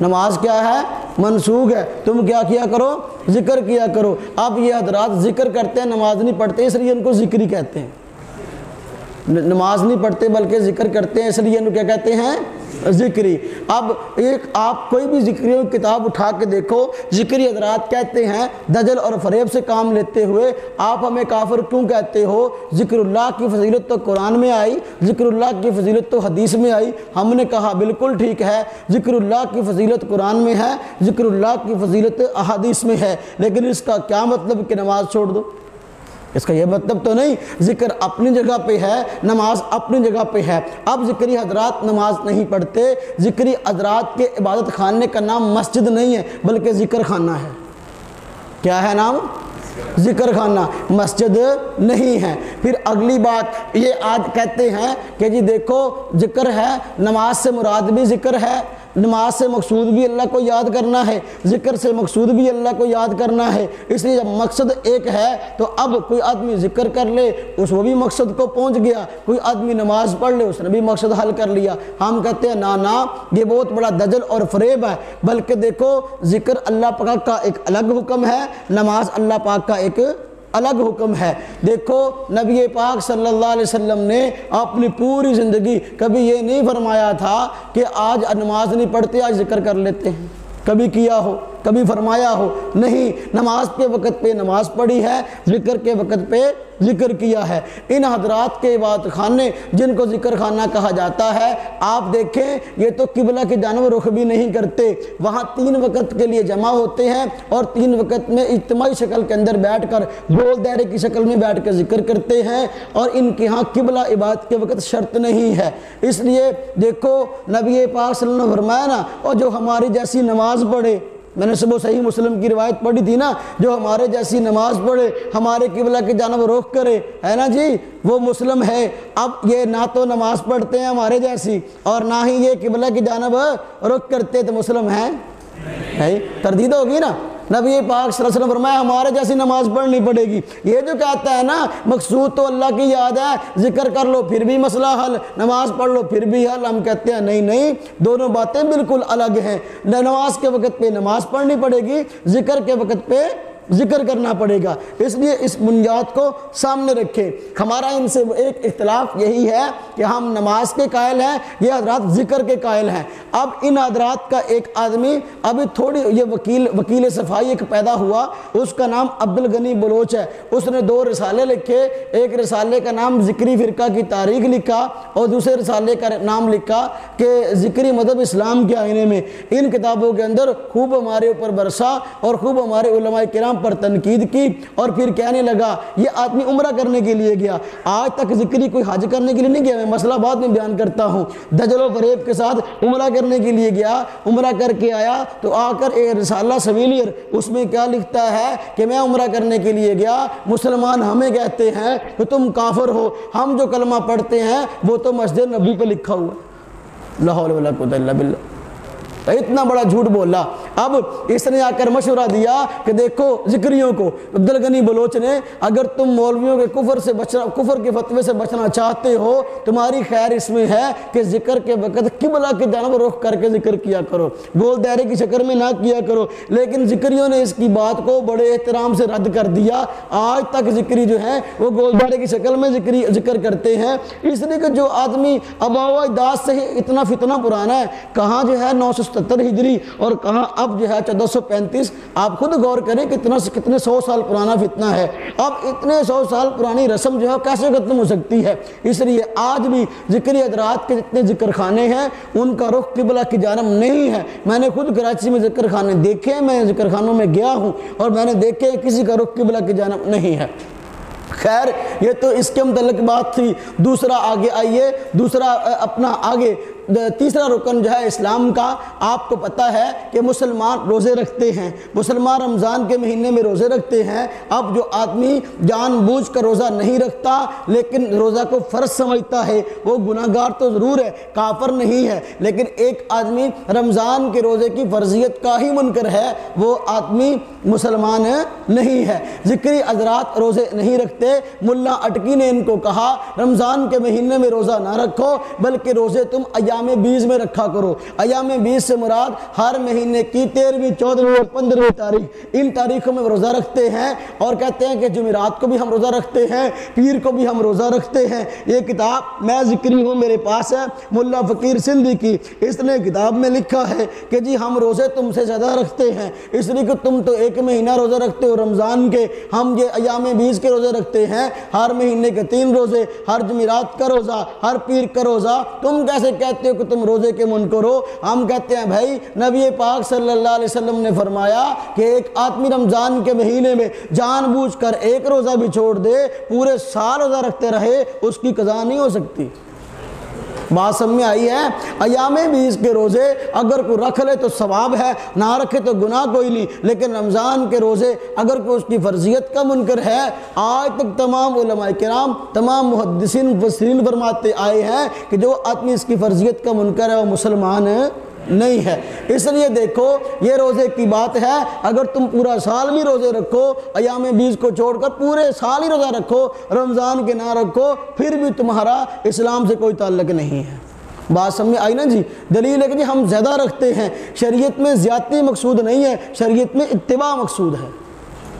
نماز کیا ہے؟ منسوخ ہے۔ تم کیا کیا کرو؟ ذکر کیا کرو۔ اب یہ حضرات ذکر کرتے ہیں، نماز نہیں پڑھتے، اس لیے ان کو ذکری کہتے ہیں۔ نماز نہیں پڑھتے بلکہ ذکر کرتے ہیں، اس لیے ان کو کیا کہتے ہیں؟ ذکری۔ اب ایک آپ کوئی بھی ذکری کتاب اٹھا کے دیکھو۔ ذکری حضرات کہتے ہیں، دجل اور فریب سے کام لیتے ہوئے آپ ہمیں کافر کیوں کہتے ہو؟ ذکر اللہ کی فضیلت تو قرآن میں آئی، ذکر اللہ کی فضیلت تو حدیث میں آئی۔ ہم نے کہا، بالکل ٹھیک ہے، ذکر اللہ کی فضیلت قرآن میں ہے، ذکر اللہ کی فضیلت احادیث میں ہے۔ لیکن اس کا کیا مطلب کہ نماز چھوڑ دو؟ اس کا یہ مطلب تو نہیں، ذکر اپنی جگہ پہ ہے، نماز اپنی جگہ پہ ہے۔ اب ذکری حضرات نماز نہیں پڑھتے، ذکری حضرات کے عبادت خانے کا نام مسجد نہیں ہے، بلکہ ذکر خانہ ہے۔ کیا ہے نام؟ ذکر خانہ۔ مسجد نہیں ہے۔ پھر اگلی بات، یہ آج کہتے ہیں کہ جی دیکھو، ذکر ہے، نماز سے مراد بھی ذکر ہے۔ نماز سے مقصود بھی اللہ کو یاد کرنا ہے، ذکر سے مقصود بھی اللہ کو یاد کرنا ہے۔ اس لیے جب مقصد ایک ہے، تو اب کوئی آدمی ذکر کر لے، اس وہ بھی مقصد کو پہنچ گیا۔ کوئی آدمی نماز پڑھ لے، اس نے بھی مقصد حل کر لیا۔ ہم کہتے ہیں نا نا یہ بہت بڑا دجل اور فریب ہے۔ بلکہ دیکھو، ذکر اللہ پاک کا ایک الگ حکم ہے، نماز اللہ پاک کا ایک الگ حکم ہے۔ دیکھو، نبی پاک صلی اللہ علیہ وسلم نے اپنی پوری زندگی کبھی یہ نہیں فرمایا تھا کہ آج نماز نہیں پڑھتے، آج ذکر کر لیتے ہیں۔ کبھی کیا ہو۔ کبھی فرمایا ہو، نہیں، نماز کے وقت پہ نماز پڑھی ہے، ذکر کے وقت پہ ذکر کیا ہے۔ ان حضرات کے عبادت خانے، جن کو ذکر خانہ کہا جاتا ہے، آپ دیکھیں، یہ تو قبلہ کی جانب رخ بھی نہیں کرتے۔ وہاں تین وقت کے لیے جمع ہوتے ہیں اور تین وقت میں اجتماعی شکل کے اندر بیٹھ کر گول دائرے کی شکل میں بیٹھ کر ذکر کرتے ہیں اور ان کے ہاں قبلہ عبادت کے وقت شرط نہیں ہے۔ اس لیے دیکھو، نبی پاک صلی اللہ علیہ وسلم فرمایا نا، اور جو ہماری جیسی نماز پڑھے میں نے صبح صحیح مسلم کی روایت پڑھی تھی نا، جو ہمارے جیسی نماز پڑھے، ہمارے قبلہ کی جانب روک کرے، ہے نا جی؟ وہ مسلم ہے۔ اب یہ نہ تو نماز پڑھتے ہیں ہمارے جیسی، اور نہ ہی یہ قبلہ کی جانب رخ کرتے تو مسلم ہیں؟ تردید ہوگی نا؟ نبی پاک صلی اللہ علیہ وسلم فرمایا، ہمارے جیسی نماز پڑھنی پڑے گی۔ یہ جو کہتا ہے نا، مقصود تو اللہ کی یاد ہے، ذکر کر لو، پھر بھی مسئلہ حل، نماز پڑھ لو، پھر بھی حل۔ ہم کہتے ہیں، نہیں نہیں، دونوں باتیں بالکل الگ ہیں۔ نماز کے وقت پہ نماز پڑھنی پڑے گی، ذکر کے وقت پہ ذکر کرنا پڑے گا۔ اس لیے اس بنیاد کو سامنے رکھیں۔ ہمارا ان سے ایک اختلاف یہی ہے کہ ہم نماز کے قائل ہیں، یہ حضرات ذکر کے قائل ہیں۔ اب ان حضرات کا ایک آدمی، ابھی تھوڑی یہ وکیل وکیل صفائی ایک پیدا ہوا، اس کا نام عبدالغنی بلوچ ہے۔ اس نے دو رسالے لکھے، ایک رسالے کا نام ذکری فرقہ کی تاریخ لکھا اور دوسرے رسالے کا نام لکھا کہ ذکری مذہب اسلام کے آئینے میں۔ ان کتابوں کے اندر خوب ہمارے اوپر برسا اور خوب ہمارے علماء کرام پر تنقید کی اور پھر کہنے لگا، یہ آدمی عمرہ کرنے کے لیے گیا۔ آج تک ذکری کوئی حج کرنے کے لیے نہیں گیا، میں مسئلہ بعد میں بیان کرتا ہوں۔ دجل و فریب کے ساتھ عمرہ کرنے کے لیے گیا، عمرہ کر کے آیا تو آ کر ایک رسالہ سویلیر، اس میں کیا لکھتا ہے کہ میں عمرہ کرنے کے لیے گیا۔ مسلمان ہمیں کہتے ہیں کہ تم کافر ہو، ہم جو کلمہ پڑھتے ہیں وہ تو مسجد نبی پہ لکھا ہوا ہے۔ لاہور اللہ اتنا بڑا جھوٹ بولا۔ اب اس نے آ کر مشورہ دیا کہ دیکھو ذکریوں کو عبدالغنی بلوچ نے، اگر تم مولویوں کے کفر سے بچنا، کفر کے فتوے سے بچنا چاہتے ہو، تمہاری خیر اس میں ہے کہ ذکر کے وقت قبلہ کی جانب رخ کر کے ذکر کیا کرو۔ گول دائرے کی شکر میں نہ کیا کرو۔ لیکن ذکریوں نے اس کی بات کو بڑے احترام سے رد کر دیا۔ آج تک ذکری جو ہے، وہ گول دائرے کی شکل میں ذکری، ذکر کرتے ہیں۔ اس لیے کہ جو آدمی اباو اجداد سے اتنا فتنہ پرانا ہے، کہاں جو ہے نو سو ستر ہجری اور کہاں اب جو ہے چودہ سو پینتیس، آپ خود غور کریں کتنا کتنے سو سال پرانا فتنہ ہے۔ اب اتنے سو سال پرانی رسم جو ہے کیسے ختم ہو سکتی ہے؟ اس لیے آج بھی ذکری ادرات کے جتنے ذکر خانے ہیں، ان کا رخ قبلہ کی جانب نہیں ہے۔ میں نے خود کراچی میں ذکر خانے دیکھے، میں ذکر خانوں میں گیا ہوں اور میں نے دیکھے کسی کا رخ قبلہ کی جانب نہیں ہے۔ خیر، یہ تو اس کے متعلق بات تھی۔ دوسرا آگے آئیے، دوسرا، اپنا آگے تیسرا رکن جو ہے اسلام کا، آپ کو پتہ ہے کہ مسلمان روزے رکھتے ہیں۔ مسلمان رمضان کے مہینے میں روزے رکھتے ہیں۔ اب جو آدمی جان بوجھ کر روزہ نہیں رکھتا، لیکن روزہ کو فرض سمجھتا ہے، وہ گناہ گار تو ضرور ہے، کافر نہیں ہے۔ لیکن ایک آدمی رمضان کے روزے کی فرضیت کا ہی منکر ہے، وہ آدمی مسلمان نہیں ہے۔ ذکری حضرات روزے نہیں رکھتے۔ ملا اٹکی نے ان کو کہا، رمضان کے مہینے میں روزہ نہ رکھو، بلکہ روزے تم ایام بیس میں رکھا کرو۔ ایام بیس سے مراد ہر مہینے کی تیرہویں چودہویں پندرہویں تاریخ۔ ان تاریخوں میں روزہ رکھتے ہیں اور کہتے ہیں کہ جمعرات کو بھی ہم روزہ رکھتے ہیں، پیر کو بھی ہم روزہ رکھتے ہیں۔ یہ کتاب میں ذکری ہوں، میرے پاس ہے، ملا فقیر سندھی کی۔ اس نے کتاب میں لکھا ہے کہ جی ہم روزے تم سے زیادہ رکھتے ہیں، اس لیے کہ تم تو ایک مہینہ روزہ رکھتے ہو رمضان کے۔ ہم یہ ایام بیس کے روزے رکھتے ہیں، ہر مہینے کے تین روزے، ہر جمعرات کا روزہ، ہر پیر کا روزہ۔ تم کیسے کہتے ہو کہ تم روزے کے منکر ہو۔ ہم کہتے ہیں، بھائی، نبی پاک صلی اللہ علیہ وسلم نے فرمایا کہ ایک آدمی رمضان کے مہینے میں جان بوجھ کر ایک روزہ بھی چھوڑ دے، پورے سال روزہ رکھتے رہے، اس کی قضا نہیں ہو سکتی۔ بات میں آئی ہے؟ ایام بیس کے روزے اگر کوئی رکھ لے تو ثواب ہے، نہ رکھے تو گناہ کوئی نہیں۔ لیکن رمضان کے روزے اگر کوئی اس کی فرضیت کا منکر ہے، آج تک تمام علماء کرام، تمام محدثین، مفسرین فرماتے آئے ہیں کہ جو آدمی اس کی فرضیت کا منکر ہے، وہ مسلمان ہے نہیں ہے۔ اس لیے دیکھو، یہ روزے کی بات ہے۔ اگر تم پورا سال بھی روزے رکھو، ایام بیس کو چھوڑ کر پورے سال ہی روزہ رکھو، رمضان کے نہ رکھو، پھر بھی تمہارا اسلام سے کوئی تعلق نہیں ہے۔ بات سمجھ آئی نا جی؟ دلیل ہے کہ جی ہم زیادہ رکھتے ہیں۔ شریعت میں زیادتی مقصود نہیں ہے، شریعت میں اتباع مقصود ہے۔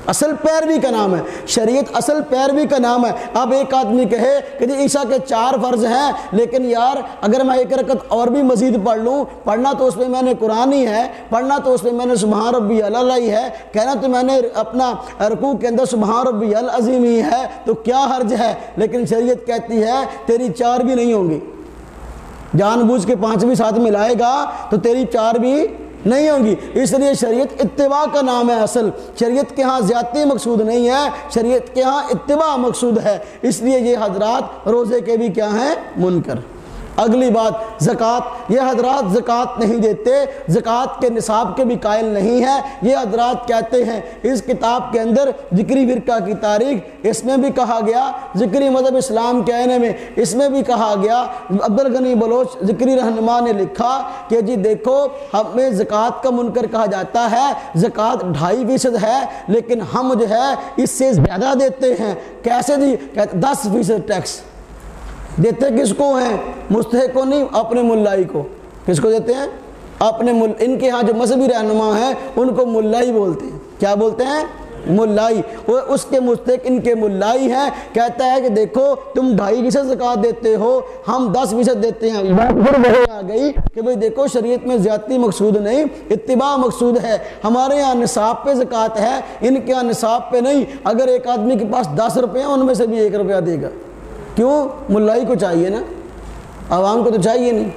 اصل پیروی کا نام ہے۔ شریعت اصل پیروی کا نام ہے۔ اب ایک آدمی کہے کہ جی عیسیٰ کے چار فرض ہیں، لیکن یار اگر میں ایک رکعت اور بھی مزید پڑھ لوں، پڑھنا تو اس میں میں نے قرآن ہی ہے، پڑھنا تو اس میں میں نے سبحان ربی اللہ ہی ہے، کہنا تو میں نے اپنا رکوع کے اندر سبحان ربی العظیم ہی ہے، تو کیا حرج ہے؟ لیکن شریعت کہتی ہے، تیری چار بھی نہیں ہوں گی۔ جان بوجھ کے پانچ بھی ساتھ ملائے گا، تو تیری چار بھی نہیں ہوں گی۔ اس لیے شریعت اتباع کا نام ہے اصل۔ شریعت کے ہاں زیادتی مقصود نہیں ہے، شریعت کے ہاں اتباع مقصود ہے۔ اس لیے یہ حضرات روزے کے بھی کیا ہیں؟ منکر۔ اگلی بات، زکوٰۃ۔ یہ حضرات زکوٰۃ نہیں دیتے، زکوٰۃ کے نصاب کے بھی قائل نہیں ہے یہ حضرات کہتے ہیں، اس کتاب کے اندر ذکری فرقہ کی تاریخ، اس میں بھی کہا گیا، ذکری مذہب اسلام کہنے میں اس میں بھی کہا گیا۔ عبدالغنی بلوچ ذکری رہنما نے لکھا کہ جی دیکھو ہمیں زکوٰۃ کا منکر کہا جاتا ہے، زکوٰۃ ڈھائی فیصد ہے، لیکن ہم جو ہے اس سے زیادہ دیتے ہیں۔ کیسے جی؟ دس فیصد ٹیکس۔ دیتے کس کو ہیں؟ مستحق کو نہیں، اپنے ملائی کو۔ کس کو دیتے ہیں؟ اپنے مل، ان کے ہاں جو مذہبی رہنما ہیں، ان کو ملائی بولتے ہیں۔ کیا بولتے ہیں؟ ملائی۔ وہ اس کے مستحق، ان کے ملائی ہیں۔ کہتا ہے کہ دیکھو، تم ڈھائی فیصد زکوٰۃ دیتے ہو، ہم دس فیصد دیتے ہیں۔ پھر وہی آ گئی کہ بھئی دیکھو، شریعت میں زیادتی مقصود نہیں، اتباع مقصود ہے۔ ہمارے یہاں نصاب پہ زکوٰۃ ہے، ان کے یہاں نصاب پہ نہیں۔ اگر ایک آدمی کے پاس دس روپے ہیں، ان میں سے بھی ایک روپیہ دے گا۔ کیوں؟ ملائی کو چاہیے نا۔ عوام کو تو چاہیے نہیں۔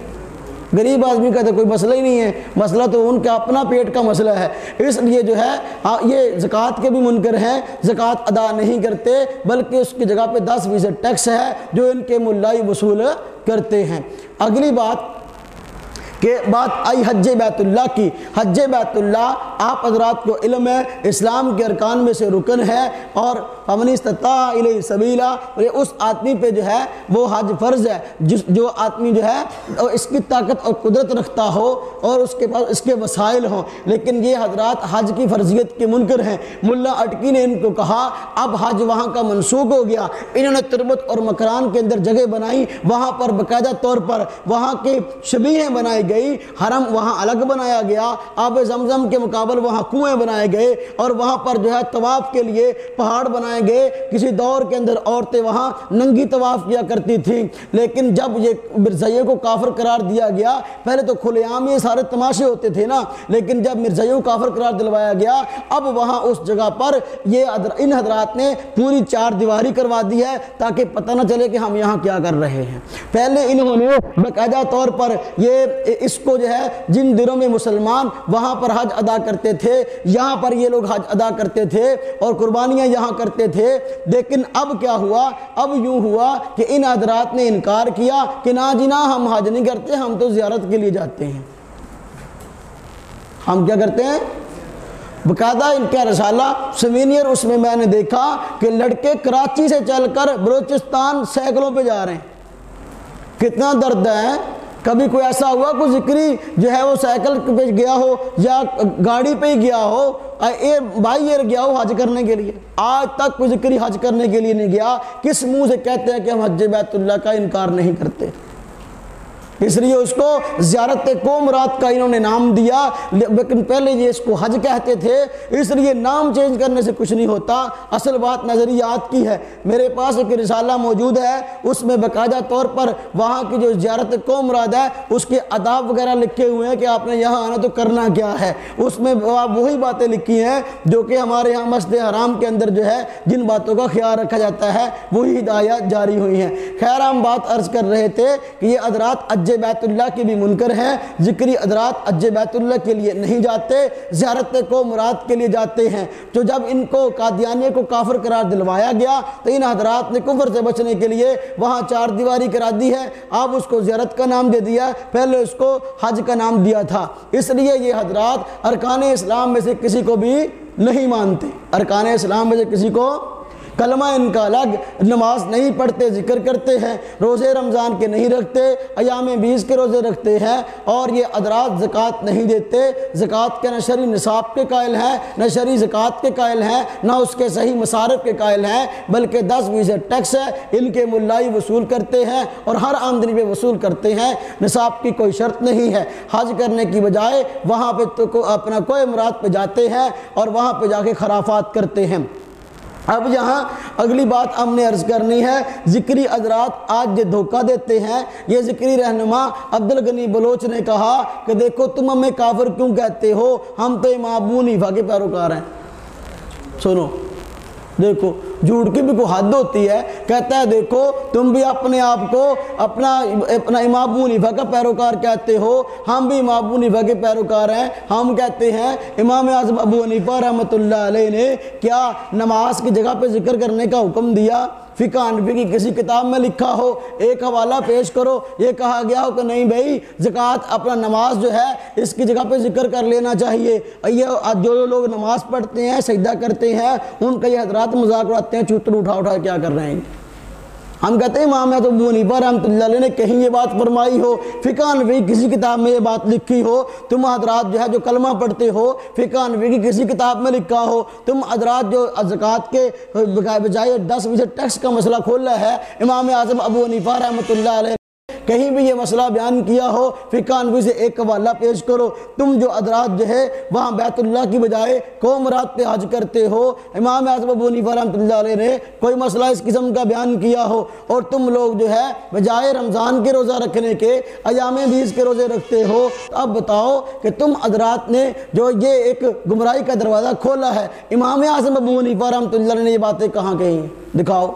غریب آدمی کا تو کوئی مسئلہ ہی نہیں ہے۔ مسئلہ تو ان کا اپنا پیٹ کا مسئلہ ہے۔ اس لیے جو ہے ہاں، یہ زکوٰۃ کے بھی منکر ہیں۔ زکوٰۃ ادا نہیں کرتے، بلکہ اس کی جگہ پہ دس فیصد ٹیکس ہے جو ان کے ملائی وصول کرتے ہیں۔ اگلی بات کہ بات آئی حج بیت اللہ کی۔ حج بیت اللہ آپ حضرات کو علم ہے، اسلام کے ارکان میں سے رکن ہے اور امن استطاع علیہ سبیلا اس آدمی پہ جو ہے وہ حج فرض ہے۔ جس جو آدمی جو ہے، اس کی طاقت اور قدرت رکھتا ہو اور اس کے پاس اس کے وسائل ہوں۔ لیکن یہ حضرات حج کی فرضیت کے منکر ہیں۔ ملا اٹکی نے ان کو کہا، اب حج وہاں کا منسوخ ہو گیا۔ انہوں نے تربت اور مکران کے اندر جگہ بنائی۔ وہاں پر باقاعدہ طور پر وہاں کے شبیہیں بنائی گئی، حرم وہاں الگ بنایا گیا، آب زمزم کے مقابل وہاں کنویں بنائے گئے اور وہاں پر جو ہے طواف کے لیے پہاڑ بنائے گئے۔ کسی دور کے اندر عورتیں وہاں ننگی طواف کیا کرتی تھیں۔ لیکن جب یہ مرزائیوں کو کافر قرار دیا گیا، پہلے تو کھلے عام یہ سارے تماشے ہوتے تھے نا، لیکن جب مرزائیوں کو کافر قرار دلوایا گیا، اب وہاں اس جگہ پر یہ ان حضرات نے پوری چار دیواری کروا دی ہے تاکہ پتہ نہ چلے کہ ہم یہاں کیا کر رہے ہیں۔ پہلے انہوں نے باقاعدہ طور پر یہ اس کو جو ہے جن دنوں میں مسلمان وہاں پر حج ادا کرتے تھے، یہاں پر یہ لوگ حج ادا کرتے تھے اور قربانیاں یہاں کرتے تھے۔ لیکن اب کیا ہوا؟ اب یوں ہوا کہ ان حضرات نے انکار کیا کہ نہ جی ہم حج نہیں کرتے، ہم تو زیارت کے لیے جاتے ہیں۔ ہم کیا کرتے ہیں؟ باقاعدہ ان کا رسالہ سوینئر اس میں میں نے دیکھا کہ لڑکے کراچی سے چل کر بلوچستان سیکلوں پہ جا رہے ہیں۔ کتنا درد ہے کبھی کوئی ایسا ہوا کوئی ذکری جو ہے وہ سائیکل پہ گیا ہو یا گاڑی پہ ہی گیا ہو؟ اے بھائی، یہ گیا ہو حج کرنے کے لیے۔ آج تک کوئی ذکری حج کرنے کے لیے نہیں گیا۔ کس منہ سے کہتے ہیں کہ ہم حج بیت اللہ کا انکار نہیں کرتے؟ اس لیے اس کو زیارت قوم رات کا انہوں نے نام دیا، لیکن پہلے یہ اس کو حج کہتے تھے، اس لیے نام چینج کرنے سے کچھ نہیں ہوتا۔ اصل بات نظریات کی ہے۔ میرے پاس ایک رسالہ موجود ہے، اس میں باقاعدہ طور پر وہاں کی جو زیارت قوم رات ہے، اس کے اداب وغیرہ لکھے ہوئے ہیں کہ آپ نے یہاں آنا تو کرنا کیا ہے۔ اس میں وہی باتیں لکھی ہیں جو کہ ہمارے یہاں مسجد حرام کے اندر جو ہے، جن باتوں کا خیال رکھا جاتا ہے، وہی ہدایات جاری ہوئی ہیں۔ خیر، ہم بات عرض کر رہے تھے کہ یہ ادرات اج بیت اللہ کے بھی منکر ہیں، ذکری ادرات اج بیت اللہ کے لیے نہیں جاتے، زیارت کو مراد کے لیے جاتے ہیں۔ تو جب ان کو قادیانیہ کو کافر قرار دلوایا گیا، تو ان حضرات نے کفر سے بچنے کے لیے وہاں چار دیواری کرا دی ہے۔ آپ اس کو زیارت کا نام دے دیا، پہلے اس کو حج کا نام دیا تھا۔ اس لیے یہ حضرات ارکان اسلام میں سے کسی کو بھی نہیں مانتے۔ ارکان اسلام میں سے کسی کو کلمہ ان کا الگ، نماز نہیں پڑھتے، ذکر کرتے ہیں، روزے رمضان کے نہیں رکھتے، ایام بیس کے روزے رکھتے ہیں، اور یہ ادرات زکوٰۃ نہیں دیتے۔ زکوٰۃ کے نہ شری نصاب کے قائل ہیں، نہ شری زکوٰۃ کے قائل ہیں، نہ اس کے صحیح مصارف کے قائل ہیں، بلکہ دس فیصد ٹیکس ہے، ان کے ملائی وصول کرتے ہیں، اور ہر آمدنی پہ وصول کرتے ہیں۔ نصاب کی کوئی شرط نہیں ہے۔ حج کرنے کی بجائے وہاں پہ تو اپنا کوئی مراد پہ جاتے ہیں، اور وہاں پہ جا کے خرافات کرتے ہیں۔ اب یہاں اگلی بات ہم نے عرض کرنی ہے۔ ذکری حضرات آج یہ دھوکہ دیتے ہیں۔ یہ ذکری رہنما عبدالغنی بلوچ نے کہا کہ دیکھو تم ہمیں کافر کیوں کہتے ہو؟ ہم تو امام نیفا کے پیروکار ہیں۔ سنو۔ دیکھو، جھوٹ کی بھی کوئی حد ہوتی ہے، کہتا ہے، دیکھو، تم بھی اپنے آپ کو اپنا اپنا امام ابو حنیفہ کا پیروکار کہتے ہو۔ ہم بھی امام ابو حنیفہ کے پیروکار ہیں۔ ہم کہتے ہیں، امام اعظم ابو حنیفہ رحمۃ اللہ علیہ نے کیا نماز کی جگہ پہ ذکر کرنے کا حکم دیا؟ فقہ انفی کی کسی کتاب میں لکھا ہو، ایک حوالہ پیش کرو۔ یہ کہا گیا ہو کہ نہیں بھائی، زکوٰۃ اپنا نماز جو ہے، اس کی جگہ پہ ذکر کر لینا چاہیے۔ یہ جو لوگ نماز پڑھتے ہیں، سجدہ کرتے ہیں، ان کا یہ حضرات مذاکر آتے ہیں، چوتر اٹھا اٹھا کیا کر رہے ہیں؟ ہم کہتے ہیں، امام تو منیفا رحمۃ اللہ علیہ نے کہیں یہ بات فرمائی ہو، فقہ انوی کسی کتاب میں یہ بات لکھی ہو، تم حضرات جو ہے جو کلمہ پڑھتے ہو، فقہ انوی کی کسی کتاب میں لکھا ہو، تم حضرات جو زکوٰۃ کے بجائے دس فیصد ٹیکس کا مسئلہ کھولا ہے امام اعظم ابو حنیفہ رحمۃ اللہ علیہ کہیں بھی یہ مسئلہ بیان کیا ہو، فقہ انوی سے ایک حوالہ پیش کرو۔ تم جو ادرات جو ہے، وہاں بیت اللہ کی بجائے قوم رات پہ حج کرتے ہو۔ امام اعظم ابو نیفا رحمۃ اللہ علیہ نے کوئی مسئلہ اس قسم کا بیان کیا ہو اور تم لوگ جو ہے، بجائے رمضان کے روزہ رکھنے کے، ایام بیس کے روزے رکھتے ہو۔ اب بتاؤ کہ تم ادرات نے جو یہ ایک گمراہی کا دروازہ کھولا ہے، امام اعظم ابو نیفا رحمۃ اللہ علیہ نے یہ باتیں کہاں کہیں؟ دکھاؤ۔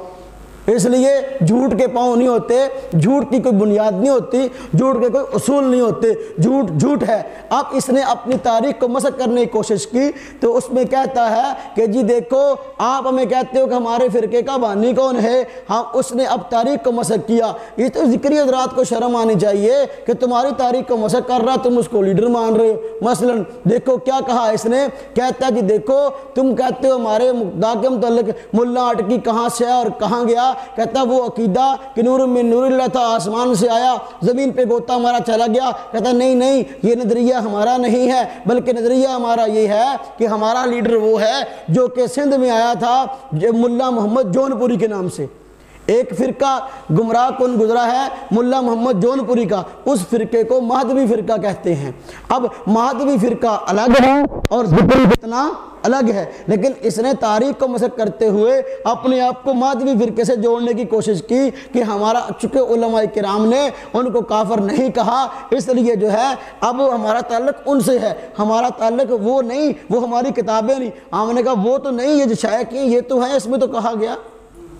اس لیے جھوٹ کے پاؤں نہیں ہوتے، جھوٹ کی کوئی بنیاد نہیں ہوتی، جھوٹ کے کوئی اصول نہیں ہوتے، جھوٹ جھوٹ ہے۔ اب اس نے اپنی تاریخ کو مسق کرنے کی کوشش کی تو اس میں کہتا ہے کہ جی دیکھو، آپ ہمیں کہتے ہو کہ ہمارے فرقے کا بانی کون ہے؟ ہاں اس نے اب تاریخ کو مسق کیا۔ یہ تو ذکری حضرات کو شرم آنی چاہیے کہ تمہاری تاریخ کو مسق کر رہا تم اس کو لیڈر مان رہے ہو۔ مثلا دیکھو کیا کہا اس نے، کہتا ہے جی دیکھو، تم کہتے ہو ہمارے مقدار کے متعلق ملا اٹکی کہاں سے اور کہاں گیا؟ کہتا وہ عقیدہ کہ نور میں نور اللہ تھا، آسمان سے آیا، زمین پہ گوتا ہمارا چلا گیا۔ کہتا نہیں نہیں، یہ نظریہ ہمارا نہیں ہے، بلکہ نظریہ ہمارا یہ ہے کہ ہمارا لیڈر وہ ہے جو کہ سندھ میں آیا تھا ملا محمد جون پوری کے نام سے۔ ایک فرقہ گمراہ کن گزرا ہے، ملا محمد جون پوری کا، اس فرقے کو مہدوی فرقہ کہتے ہیں۔ اب مہدوی فرقہ الگ ہے اور ذکری فتنہ الگ ہے، لیکن اس نے تاریخ کو مسک کرتے ہوئے اپنے آپ کو مادوی فرقے سے جوڑنے کی کوشش کی کہ ہمارا چکے علماء کرام نے ان کو کافر نہیں کہا، اس لیے جو ہے، اب ہمارا تعلق ان سے ہے۔ ہمارا تعلق وہ نہیں، وہ ہماری کتابیں نہیں۔ ہم نے کہا وہ تو نہیں یہ جو شائع کی یہ تو ہیں، اس میں تو کہا گیا۔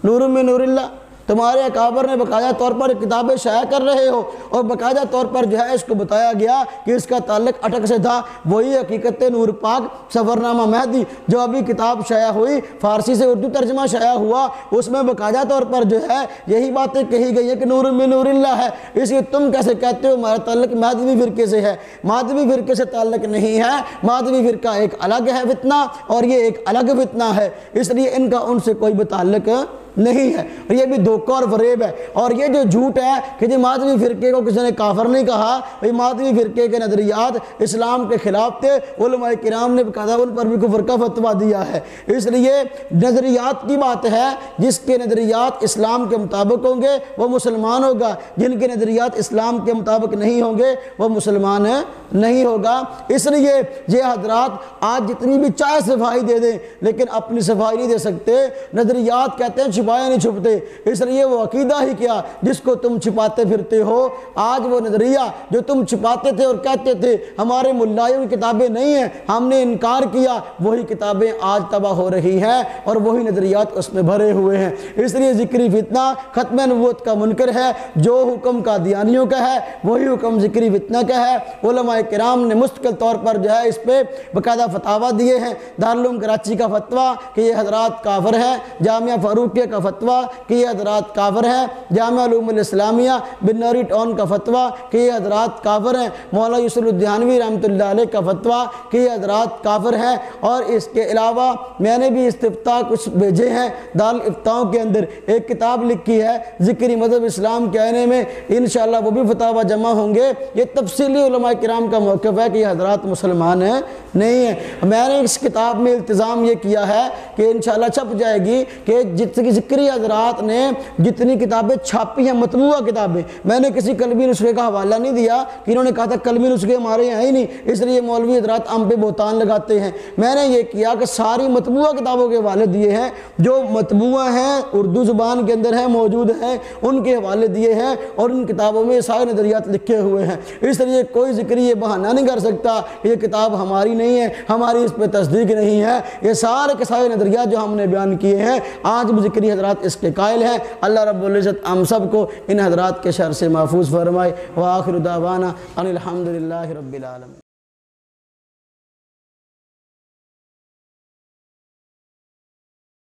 نور میں نور اللہ، تمہارے اکابر نے باقاعدہ طور پر کتابیں شائع کر رہے ہو، اور باقاعدہ طور پر جو ہے اس کو بتایا گیا کہ اس کا تعلق اٹک سے تھا۔ وہی حقیقت نور پاک سفرنامہ مہدی، جو ابھی کتاب شائع ہوئی، فارسی سے اردو ترجمہ شائع ہوا، اس میں باقاعدہ طور پر جو ہے یہی باتیں کہی گئی ہے کہ نور میں نور اللہ ہے۔ اس لیے تم کیسے کہتے ہو؟ ہمارا تعلق مادوی فرقے سے ہے۔ مادوی فرقے سے تعلق نہیں ہے۔ مادوی فرقہ ایک الگ ہے فتنہ، اور یہ ایک الگ فتنہ ہے۔ اس لیے ان کا ان سے کوئی بھی تعلق نہیں ہے۔ اور یہ بھی دھوکہ اور فریب ہے۔ اور یہ جو جھوٹ ہے کہ جی مادوی فرقے کو کسی نے کافر نہیں کہا بھئی مادوی فرقے کے نظریات اسلام کے خلاف تھے۔ علماء کرام نے کہا ان پر بھی کفر کا فتوہ دیا ہے۔ اس لیے نظریات کی بات ہے، جس کے نظریات اسلام کے مطابق ہوں گے، وہ مسلمان ہوگا۔ جن کے نظریات اسلام کے مطابق نہیں ہوں گے، وہ مسلمان نہیں ہوگا۔ اس لیے یہ حضرات آج جتنی بھی چاہے صفائی دے دیں، لیکن اپنی صفائی نہیں دے سکتے۔ نظریات کہتے ہیں چھپائے نہیں چھپتے۔ اس لیے وہ عقیدہ ہی کیا، جس کو تم چھپاتے پھرتے ہو، آج وہ نظریہ جو تم چھپاتے تھے اور کہتے تھے، ہمارے ملائیوں کی کتابیں نہیں ہیں، ہم نے انکار کیا، وہی کتابیں آج تباہ ہو رہی ہیں اور وہی نظریات اس میں بھرے ہوئے ہیں۔ اس لیے ذکری فتنہ ختم نبوت کا منکر ہے، جو حکم کا دیانیوں کا ہے، وہی حکم ذکری فتنہ کا ہے۔ علماء کرام نے مستقل طور پر جو ہے اس پہ باقاعدہ فتاوہ دیے ہیں۔ دارالعلوم کراچی کا فتویٰ کہ یہ حضرات کافر ہیں، جامعہ فاروقیہ کا فتویٰ کہ یہ حضرات کافر ہیں۔ جامعہ علوم الاسلامیہ بنوری ٹاؤن کا فتویٰ کہ یہ حضرات کافر ہیں۔ مولا یسر الدیانوی رحمۃ اللہ علیہ کا فتویٰ کہ یہ حضرات کافر ہیں۔ اور اس کے علاوہ میں نے بھی استفتاء کچھ بھیجے ہیں۔ دار افتاؤں کے اندر ایک کتاب لکھی ہے ذکری مذہب اسلام کے آنے میں۔ انشاءاللہ وہ بھی فتاوہ جمع ہوں گے۔ یہ تفصیلی علماء کرام کا موقف ہے کہ یہ حضرات مسلمان ہیں، نہیں ہیں۔ میں نے اس کتاب میں التزام یہ کیا ہے کہ انشاءاللہ چھپ جائے گی کہ جتنی ذکری حضرات نے جتنی کتابیں چھاپی ہیں مطبوعہ کتابیں، میں نے کسی قلبی نسخے کا حوالہ نہیں دیا کہ انہوں نے کہا تھا قلبی نسخے ہمارے یہاں ہی نہیں، اس لیے مولوی حضرات ہم پہ بہتان لگاتے ہیں۔ میں نے یہ کیا کہ ساری مطبوعہ کتابوں کے حوالے دیے ہیں، جو مطبوعہ ہیں، اردو زبان کے اندر ہیں، موجود ہیں، ان کے حوالے دیے ہیں اور ان کتابوں میں سارے نظریات لکھے ہوئے ہیں۔ اس لیے کوئی ذکری یہ بہانہ نہیں کر سکتا کہ یہ کتاب ہماری نہیں ہے، ہماری اس پہ تصدیق نہیں ہے۔ یہ سارے کے سارے نظریات جو ہم نے بیان کیے ہیں، آج بھی ذکری حضرات اس کے قائل ہیں۔ اللہ رب العزت ہم سب کو ان حضرات کے شر سے محفوظ فرمائے۔ وآخر دعوانا ان الحمدللہ رب العالمين